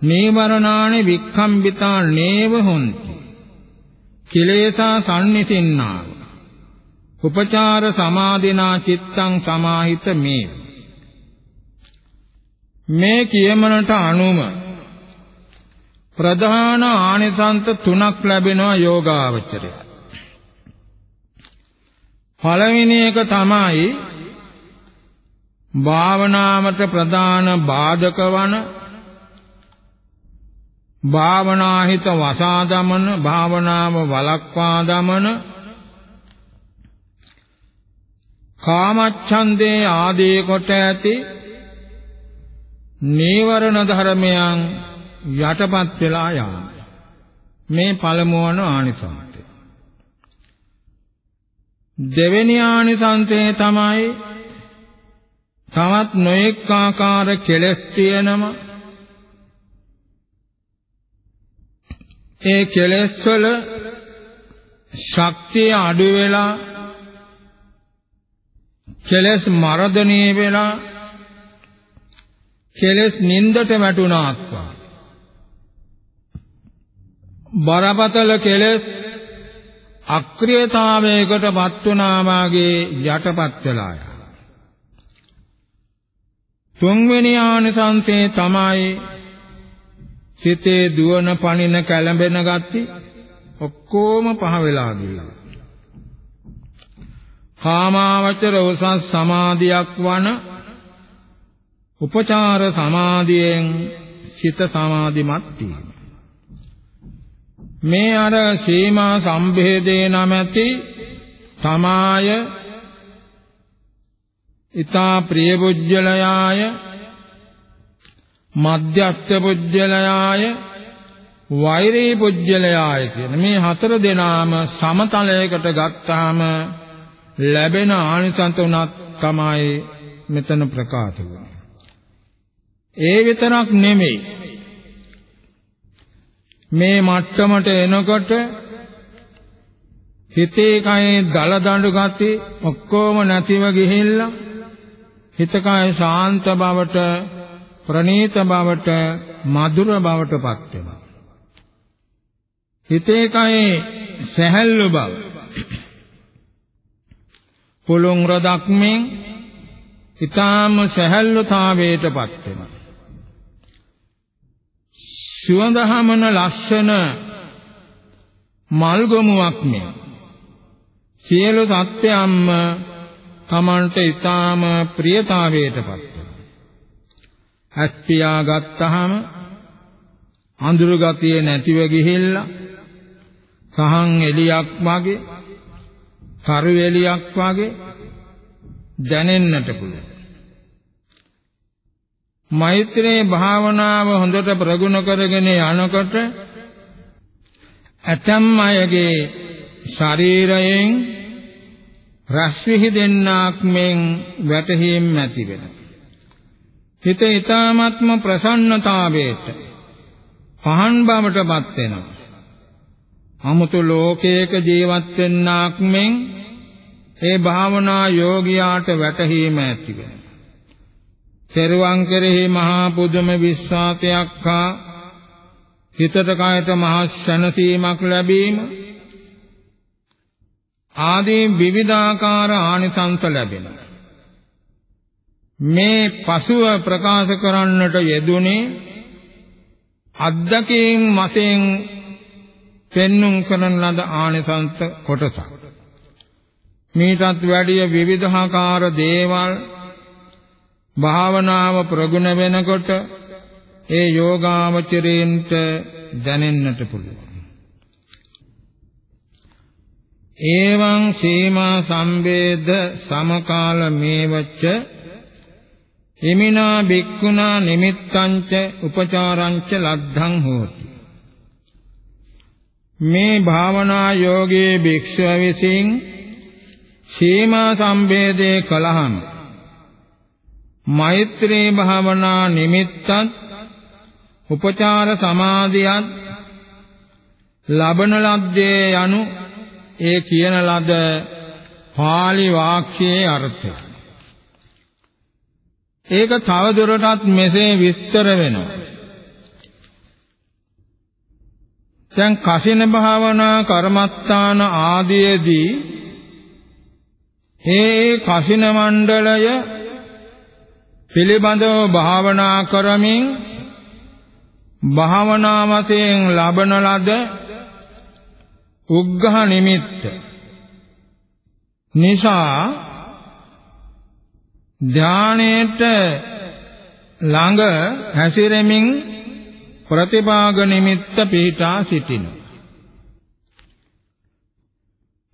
නීවරණානි වික්ඛම්බිතා නේව හොಂತಿ කිලේසා සම්නිසින්නා උපචාර සමාදිනා චිත්තං සමාහිත මේ මේ කියමනට අනුම ප්‍රධාන ආනිසංස තුනක් ලැබෙනවා යෝගාවචරය. පළවෙනි එක තමයි භාවනාවට ප්‍රධාන බාධක වන භාවනාහිත වසා දමන භාවනාව වලක්වා දමන කාමච්ඡන්දේ ආදී කොට ඇති නීවරණ ධර්මයන් යටපත් වෙලා යාම මේ පළමුවන ආනිසංසය. දෙවෙනි ආනිසංසය තමයි තවත් නොඑක් ආකාර කෙලෙස් තියෙනම ඒ කෙලෙස් වල ශක්තිය අඩු වෙලා කෙලෙස් මර්ධනය වෙලා කෙලෙස් නින්දට වැටුණාක්වා බරපතල කෙලෙස් අක්‍රියතාවයකට පත් වුණා වාගේ යටපත් වෙලා යනවා. තුන්වෙනි ආනිසංසය තමයි සිතේ දුවන පණින කැළඹෙන ගති ඔක්කොම පහ වෙලා ගියා. කාමාවචර උසස් සමාධියක් වන උපචාර සමාධියෙන් සිත සමාධිමත් වීම. මේ අර සීමා සම්භේදේ නැමැති තමාය ඊතා ප්‍රිය බුද්ධලයාය මධ්‍යස්ථ පුජ්‍යලයාය වෛරී පුජ්‍යලයාය කියන මේ හතර දෙනාම සමතලයකට ගත්තාම ලැබෙන ආනිසංස උනත් තමයි මෙතන ප්‍රකාශ වෙන්නේ. ඒ විතරක් නෙමෙයි. මේ මට්ටමට එනකොට හිතේ කයේ දල දඬු ගති ඔක්කොම නැතිව ගිහිල්ලා හිත කය ශාන්ත බවට ප්‍රණීත බවට මధుර බවට පත් වෙනවා. හිතේ කයේ සැහැල්ලු බව පොළොන් රදක්මෙන් ඊටාම සැහැල්ලුතාවයට පත් වෙනවා. සුවඳහමන ලස්සන මල්ගොමුවක් මෙන් සියලු සත්‍යම්ම තමන්ට ඊටාම ප්‍රියතාවයට පත් ඇස් පියා ගත්තාම අඳුරු ගතිය නැතිව ගිහිල්ලා සහන් එලියක් වගේ කරු එලියක් වගේ දැනෙන්නට පුළුවන්. මෛත්‍රී භාවනාව හොඳට ප්‍රගුණ කරගෙන යනකොට ඇතම් අයගේ ශරීරයෙන් රස්විහි දෙන්නාක් මෙන් වැටහීම් ඇති වෙන. හිත ඊ타ත්ම ප්‍රසන්නතාවයට පහන් බවටපත් වෙනවා. අමුතු ලෝකයක ජීවත් වෙන්නාක් මෙන් ඒ භාවනා යෝගියාට වැටහීම ඇති වෙනවා. තෙරුවන් කෙරෙහි මහා පුදුම විශ්වාසයක් හා හිතට කයට මහා ශනසීමක් ලැබීම ආදී විවිධාකාර ආනිසංස ලැබෙනවා. මේ පසුව ප්‍රකාශ කරන්නට යෙදුනේ අද්දකයෙන් වශයෙන් පෙන්눔 කරන ලද ආනිසංස කොටසක්. මේටත් වැඩිය විවිධාකාර දේවල් භාවනාව ප්‍රගුණ වෙනකොට ඒ යෝගාවචරයෙන්ට දැනෙන්නට පුළුවන්. ඒවං සීමා සම්වේද සමකාල මේවච්ච හිමිනා බික්කුණා නිමිත්තංච උපචාරංච ලද්ධං හෝති. මේ භාවනා යෝගයේ භික්ෂුව විසින් සීමා සම්බේධේ කලහම මෛත්‍රී භාවනා නිමිත්තත් උපචාර සමාධියත් ලබන ලද්දේ යනු ඒ කියන ලද පාලි වාක්‍යයේ අර්ථය. ඒක තවදුරටත් මෙසේ විස්තර වෙනවා. දැන් කසින භාවනා කර්මස්ථාන ආදීයේදී ඒ කසින මණ්ඩලය පිළිබඳව භාවනා කරමින් භාවනා වශයෙන් ලබන ලද උග්ඝහ නිමිත්ත නිසා ධානයේට ළඟ හැසිරෙමින් ප්‍රතිභාග නිමිත්ත පිහිටා සිටිනවා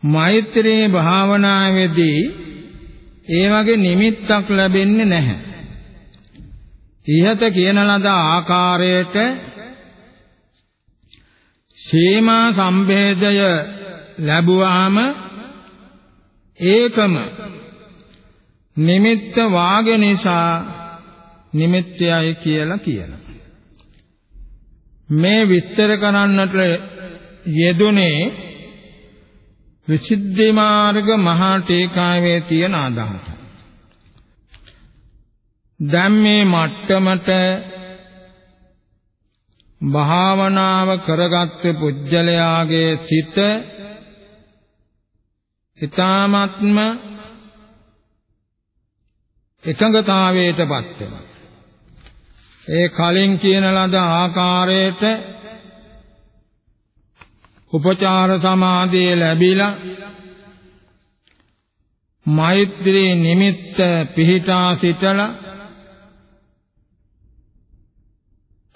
මෛත්‍රී භාවනාවේදී ඒ වගේ නිමිත්තක් ලැබෙන්නේ නැහැ. ඉහත කියන ලද ආකාරයට සීමා සම්භේදය ලැබුවාම ඒකම නිමිත්ත වාගේ නිසා නිමිත්තයයි කියලා කියනවා. මේ විස්තර කරන්නට යෙදුනේ විසිද්ධි මාර්ග මහා ටීකාවේ තියෙන අදහස. දැන් මේ මට්ටමට භාවනාව කරගත් පුජ්‍යලයාගේ සිත ඊ타ත්ම එකඟතාවයටපත් වෙනවා. ඒ කලින් කියන ලද ආකාරයට උපචාර සමාධිය ලැබිලා මෛත්‍රී නිමිත්ත පිහිටා සිටලා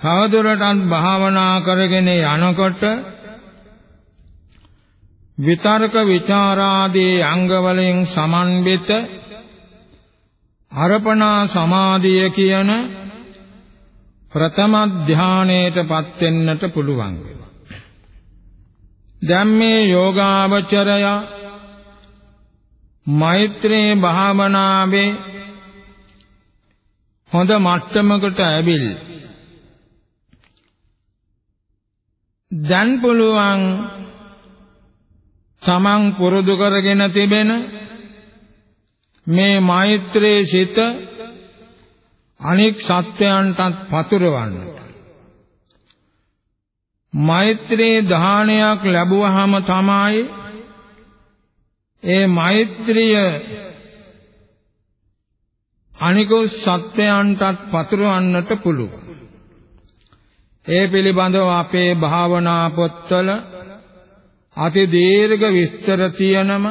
තවදුරටත් භාවනා කරගෙන යනකොට විතර්ක විචාරාදී අංග වලින් සමන්විත අර්පණා සමාධිය කියන ප්‍රථම ධානයටපත් වෙන්නට පුළුවන් වෙනවා. දැන් මේ යෝගාවචරය මෛත්‍රී භාවනාවේ හොඳ මට්ටමකට ඇවිල්ලා දැන් පුළුවන් තමන් පුරුදු කරගෙන තිබෙන මේ මෛත්‍රී සිත අනෙක් සත්‍යයන්ටත් පතුරවන්නට මෛත්‍රී දානයක් ලැබුවහම තමයි ඒ මෛත්‍රිය අනිකුත් සත්‍යයන්ටත් පතුරවන්නට පුළුවන්. ඒ පිළිබඳව අපේ භාවනා පොත්වල අති දීර්ඝ විස්තර තියෙනම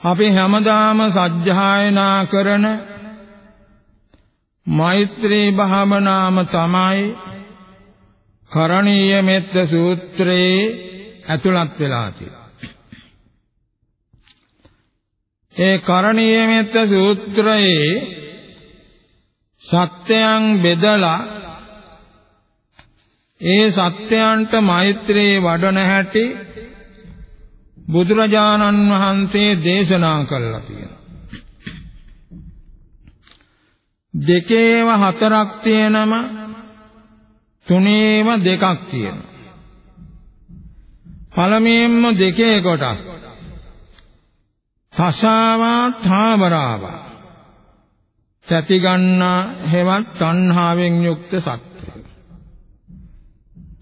අපි හැමදාම සජ්ජායනා කරන මෛත්‍රී භාවනාම තමයි කරණීය මෙත්ත සූත්‍රයේ ඇතුළත් වෙලා තියෙන්නේ. ඒ කරණීය මෙත්ත සූත්‍රයේ සත්‍යයන් බෙදලා ඒ සත්‍යයන්ට මෛත්‍රී වඩන හැටි බුදුරජාණන් වහන්සේ දේශනා කළා තියෙනවා. දෙකේව හතරක් තියෙනම තුනේව දෙකක් තියෙනවා. පළමුවෙන්ම දෙකේ කොටස්. තසාවා ථාමරාවා සැති ගන්නා හෙවත් තණ්හාවෙන් යුක්ත සත්‍යය.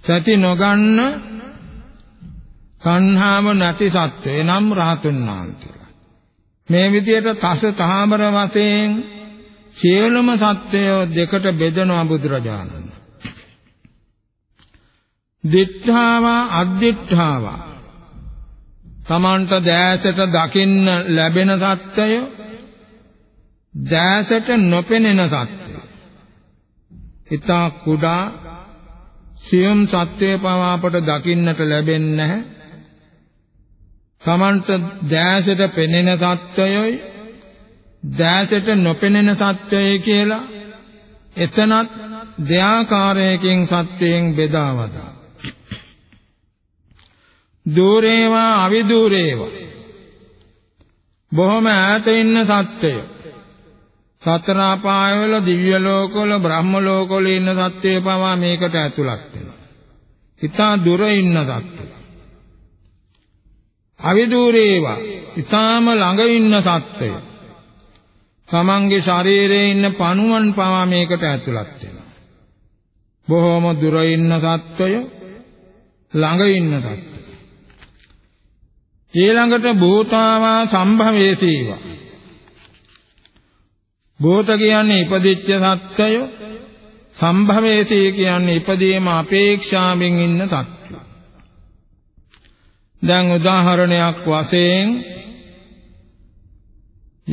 සැති නොගන්න තණ්හාව නැති සත්‍යය නම් රහතුන් වහන්සේලා. මේ විදිහට තස තහබර වශයෙන් සියලුම සත්‍යය දෙකට බෙදනවා බුදුරජාණන්. දිඨාවා අද්දිඨාවා තමන්ට දැසට දකින්න ලැබෙන සත්‍යය දැසට නොපෙනෙන සත්‍ය. ඊතා කුඩා සියම් සත්‍යය පවා අපට දකින්නට ලැබෙන්නේ නැහැ. Tamanට දැසට පෙනෙන සත්‍යයයි දැසට නොපෙනෙන සත්‍යයයි කියලා එතනත් දෙආකාරයකින් සත්‍යයෙන් බෙදාවදා. දූරේවා අවිදූරේවා බොහොම ඈත ඉන්න සත්‍යය සතර අපායවල දිව්‍ය ලෝකවල බ්‍රහ්ම ලෝකවල ඉන්න සත්‍යය පවා මේකට ඇතුළත් වෙනවා. ඊතා දුර ඉන්න සත්වය. අවිදූරේවා ඊතාම ළඟ ඉන්න සත්වය. තමන්ගේ ශරීරයේ ඉන්න පණුවන් පවා මේකට ඇතුළත් වෙනවා. බොහෝම දුර ඉන්න සත්වය ළඟ ඉන්න සත්වය. ඊළඟට භූතාවා සම්භවේසීවා. භූත කියන්නේ ඉපදිච්ච සත්වය සම්භවේසී කියන්නේ ඉපදීම අපේක්ෂාවෙන් ඉන්න සත්වය. දැන් උදාහරණයක් වශයෙන්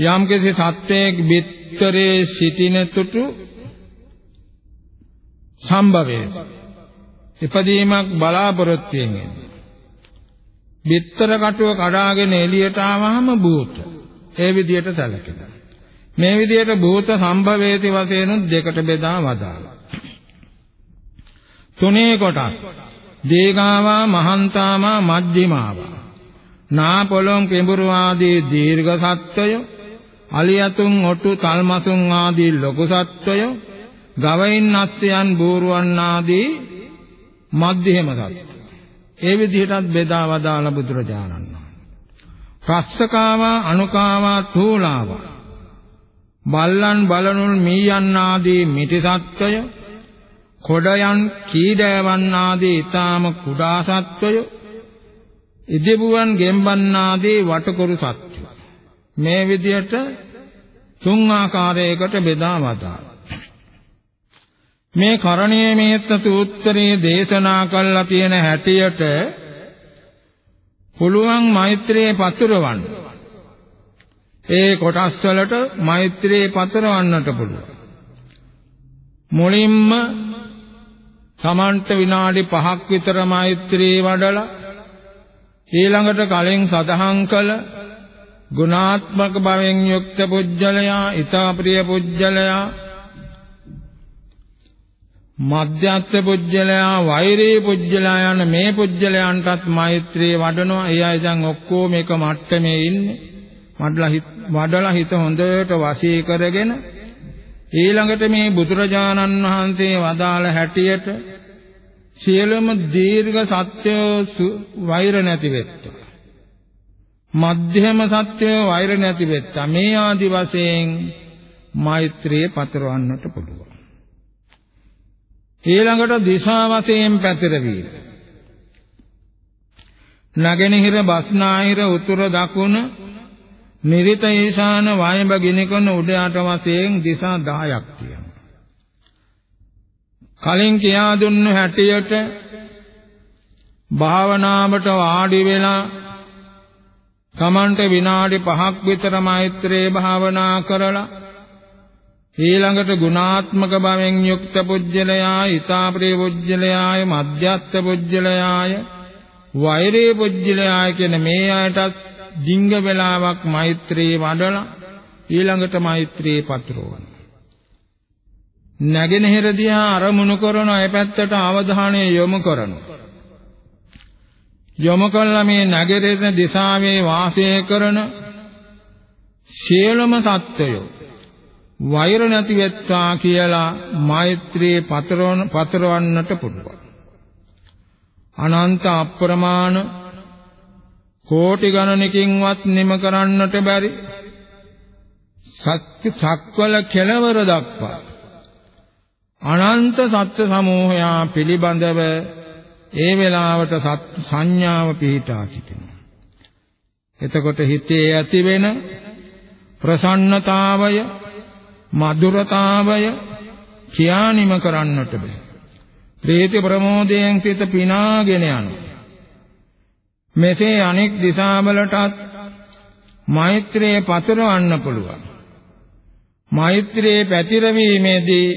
යම්කිසි සත්වයක බිත්තරේ සිටින තුටු සම්භවයේ ඉපදීමක් බලාපොරොත්තු වෙන්නේ. බිත්තර කටුව කඩාගෙන එළියට ආවහම භූත. ඒ විදිහට සැලකෙනවා. මේ විදිහට භූත සම්භවේති වශයෙන් දෙකට බෙදා වදාළා. තුනේ කොටස්. දීගාවා මහන්තාමා මජ්ක්‍ධිමාවා. නාපොළොන් කෙඹුරු ආදී දීර්ඝ සත්වය අලියතුන් ඔටු තල්මසුන් ආදී ලොකු සත්වය ගවයින් අත්යන් බෝරුවන් ආදී මධ්‍යම සත්වය ඒ විදිහටත් බෙදා වදාළ බුදුරජාණන් වහන්සේ රස්සකාවා අනුකාවා තූලාවා බල්ලන් බලනුල් මීයන් ආදී මිටි සත්වය කොඩයන් කීඩයවන් ආදී ඊටාම කුඩා සත්වය ඉදිබුවන් ගෙම්බන් ආදී වටකුරු සත්වය මේ විදිහට තුන් ආකාරයකට බෙදා වදාළා. මේ කරණීය මේත්ත සූත්‍රයේ දේශනා කළා තියෙන හැටියට පුළුවන් මෛත්‍රියේ පතුරවන්න. ඒ කොටස් වලට මෛත්‍රියේ පතුරවන්නට පුළුවන්. මුලින්ම සමන්ත විනාඩි 5ක් විතර මෛත්‍රී වඩලා ඊළඟට කලින් සදහන් කළ ගුණාත්මක භවෙන් යුක්ත පුජ්‍යලයා ඊතා ප්‍රිය පුජ්‍යලයා මධ්‍යස්ථ පුජ්‍යලයා වෛරී පුජ්‍යලයා යන මේ පුජ්‍යලයන්ටත් මෛත්‍රී වඩනවා. ඒ අය දැන් ඔක්කොම එක මට්ටමේ ඉන්නේ. වඩලා හිත වඩලා හිත හොඳට වශී කරගෙන ඊළඟට මේ බුදුරජාණන් වහන්සේ වදාළ හැටියට සියලුම දීර්ඝ සත්‍ය වෛර නැති වෙත්තා. මධ්‍යම සත්‍ය වෛර නැති වෙත්තා. මේ ආදි වශයෙන් මෛත්‍රිය පතරවන්නට පුළුවන්. ඊළඟට දිශා වශයෙන් පැතිරවීම. නගෙනහිර බස්නාහිර උතුර දකුණ නිරිත ඊශාන වායඹ ගිනිකොන උඩ යට වශයෙන් දිශා 10ක් තියෙනවා. කලින් කියා දුන්නු හැටියට භාවනාවට වාඩි වෙලා තමන්ට විනාඩි 5ක් විතර මෛත්‍රී භාවනා කරලා ඊළඟට ගුණාත්මක භවෙන් යුක්ත පුජ්‍යලයා ඊතා ප්‍රේ පුජ්‍යලයාය මධ්‍යස්ත පුජ්‍යලයාය වෛරේ පුජ්‍යලයාය කියන මේ අයටත් ජිංග වේලාවක් මෛත්‍රී වඩලා ඊළඟට මෛත්‍රී පතුරවන නැගෙනහිර දිහා අරමුණු කරන අය පැත්තට අවධානය යොමු කරනවා යොමු කළා මේ නැගෙරෙන දිශාවේ වාසය කරන සියලුම සත්වයෝ වෛර නැති වෙත්වා කියලා මෛත්‍රී පතරවන පතරවන්නට පුළුවන්. අනන්ත අප්‍රමාණ කෝටි ගණනකින්වත් නිම කරන්නට බැරි සත්‍ය සක්වල කෙලවර දක්වා අනන්ත සත්‍ය සමූහයා පිළිබඳව ඒ වෙලාවට සංඥාව පිහිටා සිටිනවා. එතකොට හිතේ ඇතිවෙන ප්‍රසන්නතාවය මధుරතාවය කියානිම කරන්නට බෑ. ප්‍රීති ප්‍රමෝදයෙන් සිත පිනාගෙන යනවා. මෙසේ අනෙක් දිශාවලටත් මෛත්‍රියේ පතරවන්න පුළුවන්. මෛත්‍රියේ පැතිරවීමේදී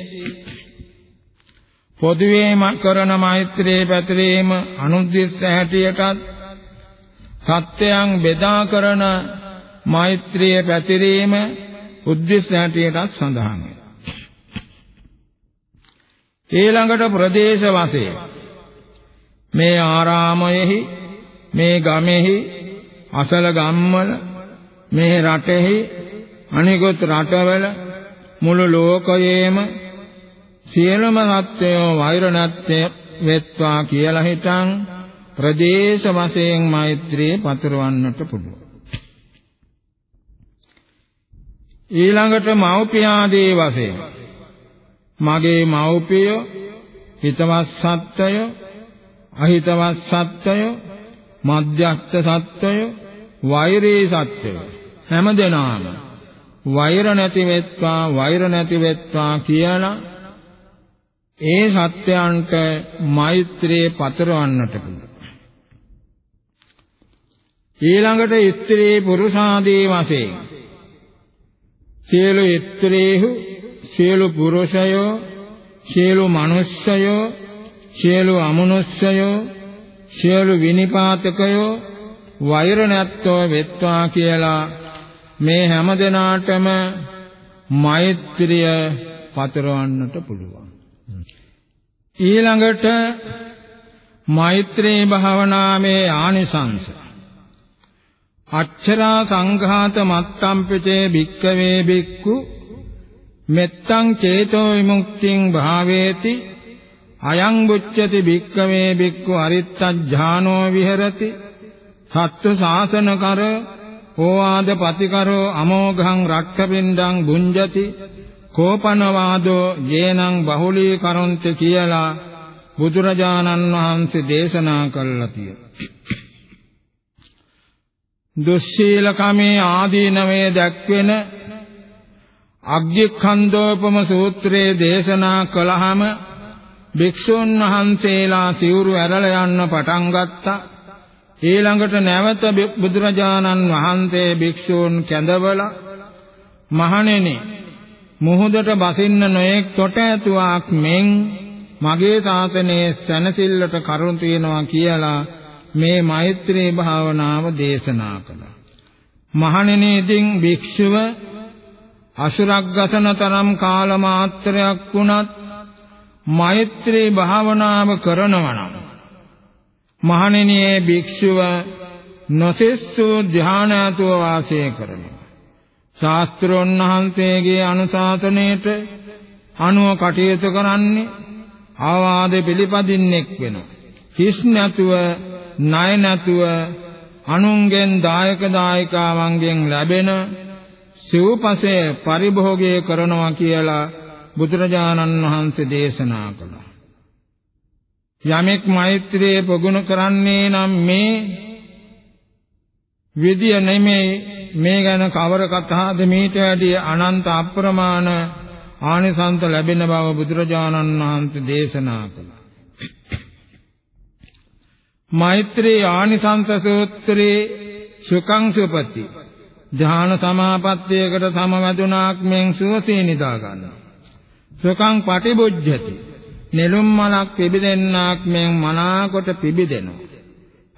පොදුවේම කරන මෛත්‍රියේ පැතිරීම අනුද්දිස්ස හැටියටත් සත්‍යයන් බෙදා කරන මෛත්‍රියේ පැතිරීම උද්දේශ හැටියටත් සඳහන් ඊළඟට ප්‍රදේශ වශයෙන් මේ ආරාමයෙහි මේ ගමෙහි අසල ගම්වල මේ රටෙහි අනිකුත් රටවල මුළු ලෝකයේම සියලුම සත්වයෝ වෛර නැත්තේ වෙත්වා කියලා හිතන් ප්‍රදේශ වශයෙන් මෛත්‍රිය පතුරවන්නට පුළුවන්. ඊළඟට මව්පියාදී වශයෙන් මගේ මව්පිය හිතවත් සත්වය අහිතවත් සත්වය මධ්‍යස්ථ සත්වය වෛරී සත්වය හැමදෙනාම වෛර නැති වෙත්වා වෛර නැති වෙත්වා කියලා ඒ සත්‍යයන්ට මෛත්‍රියේ පතරවන්නට පුළුවන්. ඊළඟට ස්ත්‍රී පුරුෂාදී වශයෙන් සියලු ස්ත්‍රීහු සියලු පුරුෂයෝ සියලු මනුෂ්‍යයෝ සියලු අමනුෂ්‍යයෝ සියලු විනිපාතකයෝ වෛර නැත්තෝ වෙත්වා කියලා මේ හැම දිනාටම මෛත්‍රිය පතරවන්නට පුළුවන්. ඊළඟට මෛත්‍රී භාවනාවේ ආනිසංස අච්චරා සංඝාත මත්තම්පිතේ භික්කවේ භික්ඛු මෙත්තං චේතෝ විමුක්තිං භාවේති අයං බුච්චති භික්කවේ භික්ඛු අරිත්තඥානෝ විහෙරති සත්තු ශාසන කර ඕවාද පතිකරෝ අමෝඝං රක්ඛපින්ඩං බුඤ්ජති කෝපන වාදෝ යේනං බහුලී කරොන්ති කියලා බුදුරජාණන් වහන්සේ දේශනා කළා තිය. දුස්සීලකමේ ආදීනවේ දැක්වෙන අග්ගිඛන්දෝපම සූත්‍රයේ දේශනා කළාම භික්ෂුන් වහන්සේලා සිවුරු ඇරලා යන්න පටන් ගත්තා. ඊළඟට නැවත බුදුරජාණන් වහන්සේ භික්ෂූන් කැඳවලා මහණෙනි මුහුදට බසින්න නොයෙක් තොට ඇතුවක් මෙන් මගේ සාසනයේ සැනසෙල්ලට කරුණ තියනවා කියලා මේ මෛත්‍රී භාවනාව දේශනා කළා. මහණෙනි ඉතින් භික්ෂුව අසුරක් ගසන තරම් කාල මාත්‍රයක් වුණත් මෛත්‍රී භාවනාව කරනවා නම් මහණෙනි ඒ භික්ෂුව නොසෙස්සු ධානයතුව වාසය කරනවා. ශාස්ත්‍රෝන් වහන්සේගේ අනුශාසනයට අනුව කටයුතු කරන්නේ ආවාද පිළිපදින්නෙක් වෙනවා. හිස් නැතුව, ණය නැතුව, අනුන්ගෙන් දායක දායකාවන්ගෙන් ලැබෙන සිව්පසය පරිභෝගය කරනවා කියලා බුදුරජාණන් වහන්සේ දේශනා කළා. යමෙක් මෛත්‍රියේ ප්‍රගුණ කරන්නේ නම් මේ විදිය නෙමෙයි මේ ගැන කවර කතාද මීට වැඩිය අනන්ත අප්‍රමාණ ආනිසංස ලැබෙන බව බුදුරජාණන් වහන්සේ දේශනා කළා. මෛත්‍රී ආනිසංස සූත්‍රයේ සුඛං සුපති ධ්‍යාන සමාපත්තියකට සමවැදුනාක් මෙන් සුවසේ නිදා ගන්නවා. සුඛං පටිබුද්ධති නෙළුම් මලක් පිබිදෙන්නාක් මෙන් මනාකොට පිබිදෙනවා.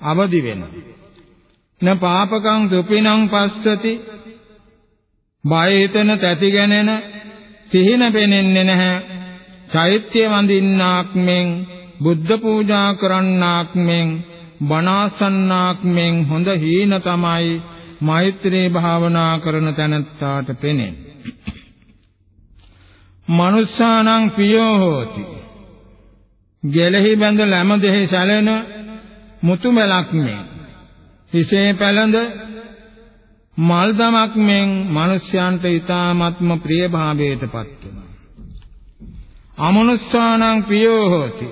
අවදි වෙනවා. න පාපකං සුපිනං පස්සති බය හිතන තැති ගැනෙන සිහින පෙනෙන්නේ නැහැ. චෛත්‍ය වඳින්නාක් මෙන් බුද්ධ පූජා කරන්නාක් මෙන් බණාසන්නාක් මෙන් හොඳ හීන තමයි මෛත්‍රී භාවනා කරන තැනැත්තාට පෙනෙන්නේ. මනුස්සානං පියෝ හෝති. ගෙලෙහි බැඳ ලැම දෙහි සැලෙන මුතු මලක් මෙන් හිසේ පැලඳ මල් දමක් මෙන් මිනිස්යන්ට ඊ타ත්ම ප්‍රිය භාවයටපත් වෙනවා. අමනුස්සානං පියෝ හෝති.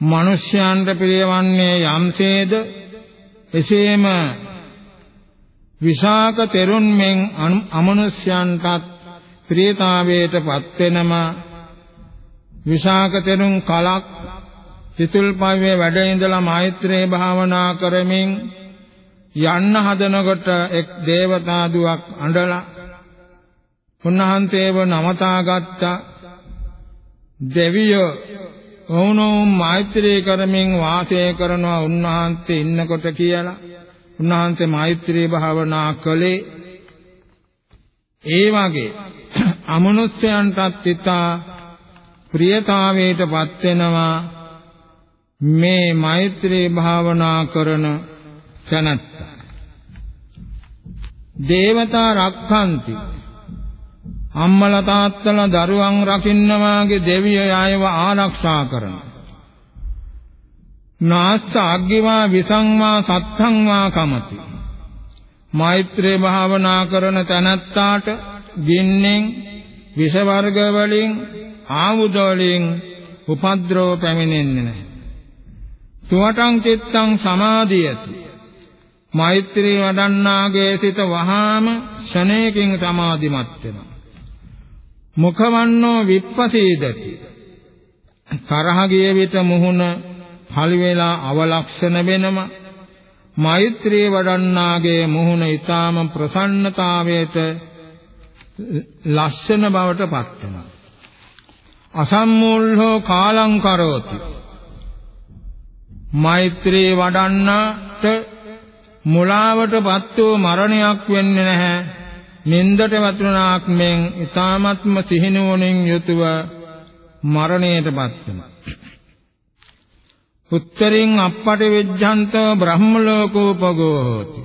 මිනිස්යන්ට ප්‍රියවන්නේ යම්සේද එසේම විශාක තෙරුන් මෙන් අමනුෂ්‍යයන්ටත් ප්‍රියතාවයටපත් වෙනම විශාක තෙරුන් කලක් සිතුල්පවේ වැඩ ඉඳලා මෛත්‍රී භාවනා කරමින් යන්න හදනකොට එක් දේවතා දුවක් අඬලා උන්වහන්සේව නමතා ගත්තා දෙවියෝ ඔවුනොවුන් මෛත්‍රී කරමින් වාසය කරනවා උන්වහන්සේ ඉන්නකොට කියලා උන්වහන්සේ මෛත්‍රී භාවනා කළේ. ඒ වගේ අමනුෂ්‍යයන්ටත් ඉතා ප්‍රියතාවයටපත් වෙනවා මේ මෛත්‍රී භාවනා කරන තැනැත්තා. දේවතා රක්ඛන්ති අම්මලා තාත්තලා දරුවන් රකින්න වාගේ දෙවියෝ ආයව ආරක්ෂා කරනවා. නාස්ස අග්ගිවා විසංවා සත්තංවා කමති මෛත්‍රී භාවනා කරන තැනැත්තාට ගින්නෙන් විෂ වර්ග වලින් ආයුධ වලින් උපද්‍රව පැමිණෙන්නේ නැහැ. තුවටං චිත්තං සමාධියති. මෛත්‍රී වඩන්නාගේ සිත වහාම ෂණයකින් සමාධිමත් වෙනවා. මුඛවන්නෝ විප්පසීදති. තරහ ගිය විට මුහුණ පළි වෙලා අවලක්ෂණ වෙනම මෛත්‍රී වඩන්නාගේ මුහුණ ඊටාම ප්‍රසන්නතාවයට ලස්සන බවට පත් වෙනවා. අසම්මූල්හෝ කාලං කරෝති. මෛත්‍රී වඩන්නට මුලාවටපත් වූ මරණයක් වෙන්නේ නැහැ. නින්දට වතුනාක් මෙන් ඊ타ත්ම සිහිනුවණින් යුතුව මරණයටපත් වෙනවා. උත්තරින් අප්පටි විජ්ජන්තෝ බ්‍රහ්ම ලෝකෝපගෝ හෝති.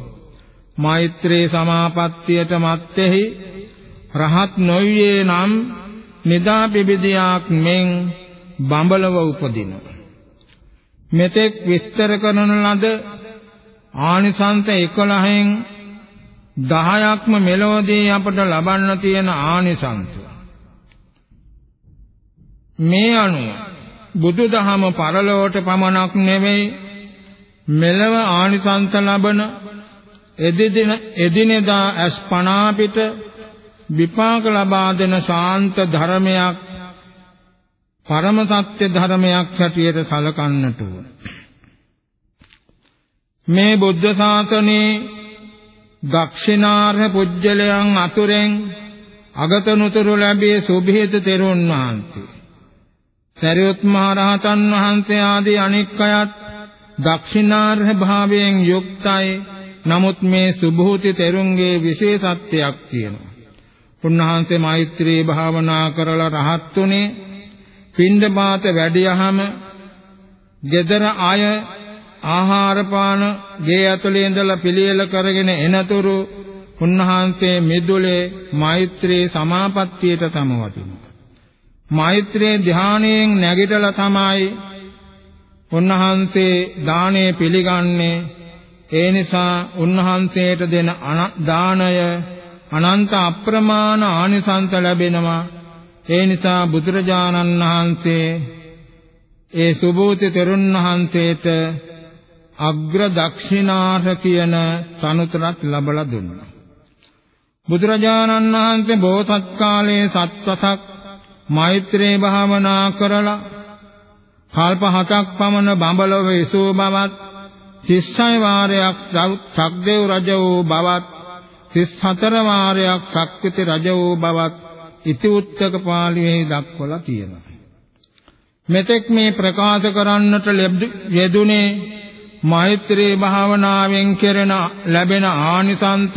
මෛත්‍රී සමාපත්තියට මැත්තේහි රහත් නොවියේ නම් නිදා පිබිදියාක් මෙන් බඹලව උපදින. මෙතෙක් විස්තර කරන ලද ආනිසංස 11න් 10ක්ම මෙලොවදී අපට ලබන්න තියෙන ආනිසංස. මේ අනුව බුදුදහම පරලෝට පමණක් නෙවෙයි මෙලව ආනිසංස ලබන එදින එදිනෙදා අස්පනා පිට විපාක ලබා දෙන ශාන්ත ධර්මයක් පරම සත්‍ය ධර්මයක් හැටියට සලකන්නට ඕන. මේ බුද්ධ ශාසනයේ දක්ෂිනාර්හ පුජ්‍යලයන් අතුරෙන් අගතනුතුරු ලැබී සුභීත තෙරුන් වහන්සේ. සරියුත් මහ රහතන් වහන්සේ ආදී අනෙක් අයත් දක්ෂිනාර්හ භාවයෙන් යුක්තයි. නමුත් මේ සුභූති තෙරුන්ගේ විශේෂත්වයක් තියෙනවා. උන්වහන්සේ මෛත්‍රී භාවනා කරලා රහත් උනේ පින්ඩපාත වැඩියහම gedara අය ආහාර පාන ගේ ඇතුලේ ඉඳලා පිළියෙල කරගෙන එනතුරු උන්වහන්සේ මිදුලේ මෛත්‍රී සමාපත්තියට සමවදිනවා. මෛත්‍රී ධානයෙන් නැගිටලා තමයි උන්වහන්සේ දාණය පිළිගන්නේ. ඒ නිසා උන්වහන්සේට දෙන දාණය අනන්ත අප්‍රමාණ ආනිසංස ලැබෙනවා. ඒ නිසා බුදුරජාණන් වහන්සේ ඒ සුභූති තෙරුන් වහන්සේට අග්‍ර දක්ෂිනාර්හ කියන තනුතරත් ලබලා දුන්නා. බුදුරජාණන් වහන්සේ බෝසත් කාලයේ සත්වසක් මෛත්‍රී භාවනා කරලා කල්ප හතක් පමණ බඹලොව විසූ බවත් 36 වාරයක් සක්දේව් රජ වූ බවත් 34 වාරයක් ශක්තිති රජ වූ බවත් ඉති උත්තක පාළියේ දක්වලා තියෙනවා. මෙතෙක් මේ ප්‍රකාශ කරන්නට යෙදුනේ මෛත්‍රී භාවනාවෙන් කෙරෙන ලැබෙන ආනිසංස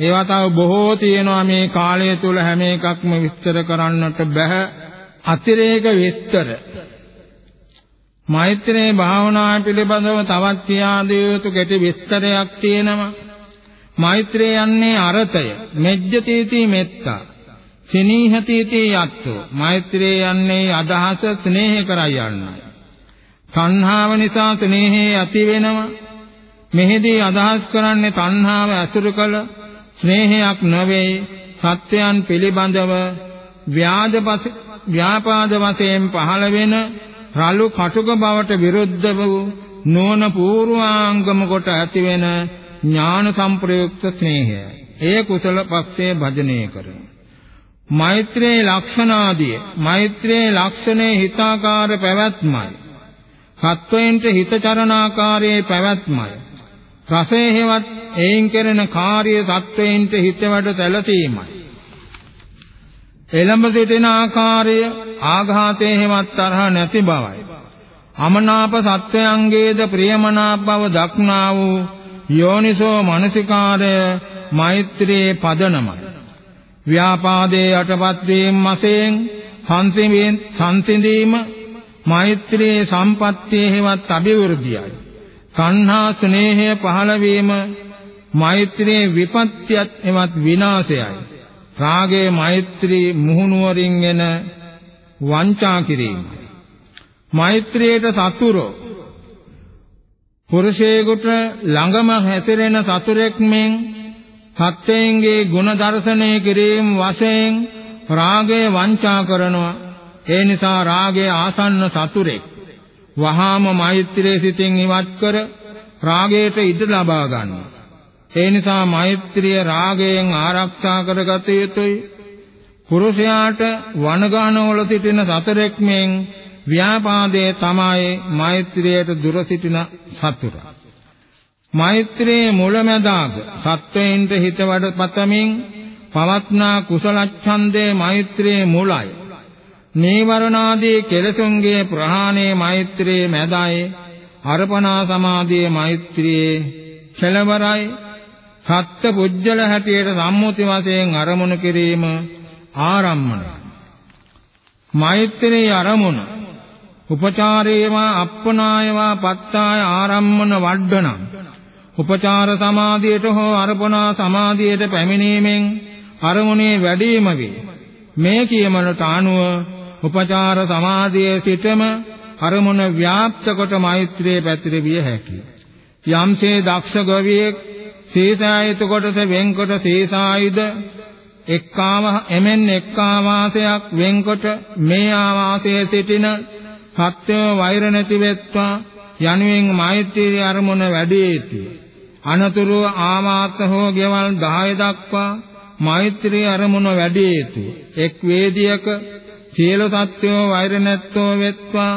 ඒවා තව බොහෝ තියෙනවා මේ කාලය තුල හැම එකක්ම විස්තර කරන්නට බෑ අතිරේක විස්තර. මෛත්‍රී භාවනාව පිළිබඳව තවත් කියා දිය යුතු කෙටි විස්තරයක් තියෙනවා. මෛත්‍රී යන්නේ අරතය. මෙජ්ජතීති මෙත්තා. සිනීහතීති යත්තෝ. මෛත්‍රී යන්නේ අදහස ස්නේහ කරයි යන්නයි තණ්හාව නිසා ස්නේහය ඇති වෙනවා. මෙහිදී අදහස් කරන්නේ තණ්හාව ඇසුරු කළ ස්නේහයක් නොවේ සත්‍යයන් පිළිබඳව ව්‍යාජපස ව්‍යාපාද වශයෙන් පහළ වෙන රළු කටුක බවට විරුද්ධ වූ නෝන පූර්වාංගම කොට ඇති වෙන ඥාන සංප්‍රයුක්ත ස්නේහය. ඒ කුසල පක්ෂයේ භජනය කරන. මෛත්‍රී ලක්ෂණාදිය මෛත්‍රී ලක්ෂණේ හිතාකාර පැවැත්මයි. සත්වයන්ට හිතචරණාකාරයේ පැවැත්මයි. රසයේ හේවත් එයින් කෙරෙන කාර්ය සත්වයන්ට හිතවඩ සැලසීමයි. එළඹ සිටින ආකාරය ආඝාතයේ හේවත් තරහ නැති බවයි. අමනාප සත්වයන්ගේද ප්‍රියමනාප බව දක්නා වූ යෝනිසෝ මනසිකාරය මෛත්‍රියේ පදනමයි. ව්‍යාපාදයේ යටපත් වීම වශයෙන් සංසිඳීම සංසිඳීම මෛත්‍රියේ සම්පත්තියේ හේවත් අභිවෘද්ධියයි. සංහා ස්නේහය පහළ වීම මෛත්‍රියේ විපත්‍යත් එවත් විනාශයයි. රාගයේ මෛත්‍රී මුහුණුවරින් එන වංචා කිරීම. මෛත්‍රියට සතුරෝ පුරුෂයෙකුට ළඟම හැසිරෙන සතුරෙක් මෙන් සත්‍යයෙන්ගේ ගුණ දර්ශනය කිරීම වශයෙන් රාගය වංචා කරනවා ඒ නිසා රාගය ආසන්න සතුරෙක් වහාම මෛත්‍රියේ සිතින් ඉවත් කර රාගයට ඉඩ ලබා ගන්නවා ඒ නිසා මෛත්‍රිය රාගයෙන් ආරක්ෂා කරගත යුතුයි පුරුෂයාට වනගානවල සිටින සතරෙක් මෙන් ව්‍යාපාදයේ තමයි මෛත්‍රියට දුර සිටින සතුරා. මෛත්‍රියේ මුලැමැදාග සත්වයින්ට හිතවඩ පතමින් පවත්නා කුසල ඡන්දේ මෛත්‍රියේ මුලයි. නීවරණාදී කෙලසුන්ගේ ප්‍රහාණය මෛත්‍රියේ මැදයි. අර්පණා සමාධියේ මෛත්‍රියේ කෙලවරයි. සත්ත්ව පුජ්‍යල හැටියට සම්මුති වශයෙන් අරමුණු කිරීම ආරම්මණය. මෛත්‍රී අරමුණ. උපචාරේවා අප්පනායවා පත්තාය ආරම්මන වඩ්ඩනම් උපචාර සමාධියට හෝ අර්පණා සමාධියට පැමිණීමෙන් අරමුණේ වැඩිම වේ. මේ කියමනට අනුව උපචාර සමාධියේ සිටම අරමුණ ව්‍යාප්ත කොට මෛත්‍රියේ පැතිර විය හැකිය. යම්සේ දක්ෂ ගවියෙක් සීසායිත කොටස වෙන්කොට සීසායිද එක්කාව එමෙන් එක්කාවාසයක් වෙන්කොට මේ ආවාසයේ සිටින සත්‍ය වෛර නැති වෙත්වා යනුවෙන් මෛත්‍රී අරමුණ වැඩි යුතුය. අනතුරු ආමාත හෝ ගෙවල් 10 දක්වා මෛත්‍රී අරමුණ වැඩි යුතුය. එක් වේදියක සියලු සත්‍යෝ වෛර නැත්තෝ වෙත්වා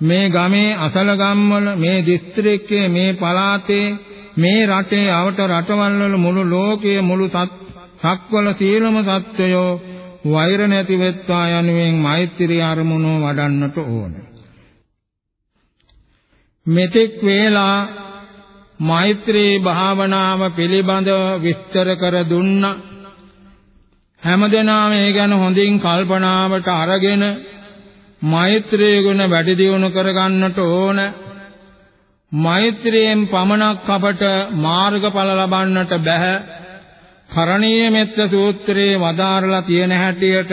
මේ ගමේ අසල ගම්වල මේ දිස්ත්‍රික්කයේ මේ පළාතේ මේ රටේ අවට රටවල් වල මුළු ලෝකයේ මුළු සත් සක්වල සීලම සත්වයෝ වෛර නැති වෙත්වා යනුවෙන් මෛත්‍රී අරමුණු වඩන්නට ඕන. මෙතෙක් වේලා මෛත්‍රී භාවනාව පිළිබඳව විස්තර කර දුන්න හැමදෙනාම ඒ ගැන හොඳින් කල්පනාවට අරගෙන මෛත්‍රී ගුණ වැඩි දියුණු කරගන්නට ඕන. මෛත්‍රියෙන් පමණක් අපට මාර්ගඵල ලබන්නට බෑ. කරණීය මෙත්ත සූත්‍රයේ වදාරලා තියෙන හැටියට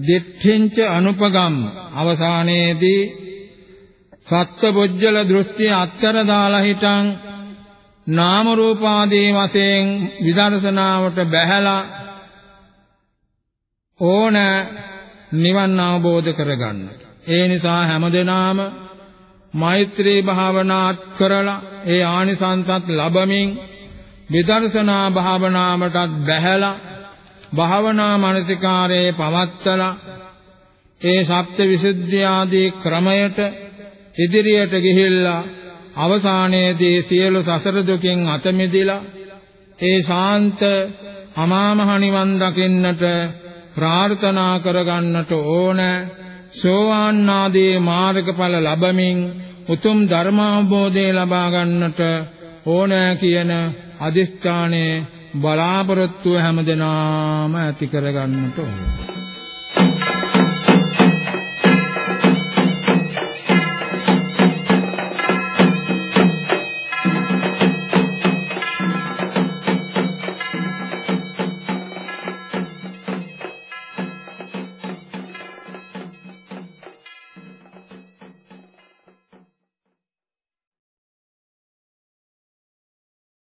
දිට්ඨින්ච අනුපගම් අවසානයේදී සත්ත්වබොජ්ජල දෘෂ්ටි අත්තර දාලා හිටන් නාම රූපාදී වශයෙන් විදර්ශනාවට බැහැලා ඕන නිවන් අවබෝධ කරගන්න. ඒ නිසා හැමදෙනාම මෛත්‍රී භාවනාත් කරලා ඒ ආනිසංසත් ලැබමින් විදර්ශනා භාවනාවටත් බැහැලා භාවනා මානසිකාරයේ පවත්තලා ඒ සත්‍ය විසුද්ධිය ආදී ක්‍රමයට ඉදිරියට ගිහිල්ලා අවසානයේදී සියලු සසර දුකින් අත මිදලා ඒ ශාන්ත අමා මහ නිවන් දකින්නට ප්‍රාර්ථනා කරගන්නට ඕන සෝවාන් ආදී මාර්ගඵල ලැබමින් උතුම් ධර්මාවබෝධය ලබා ගන්නට ඕන කියන අදිෂ්ඨානයේ බලාපොරොත්තු හැමදෙනාම ඇති කරගන්නට ඕනේ.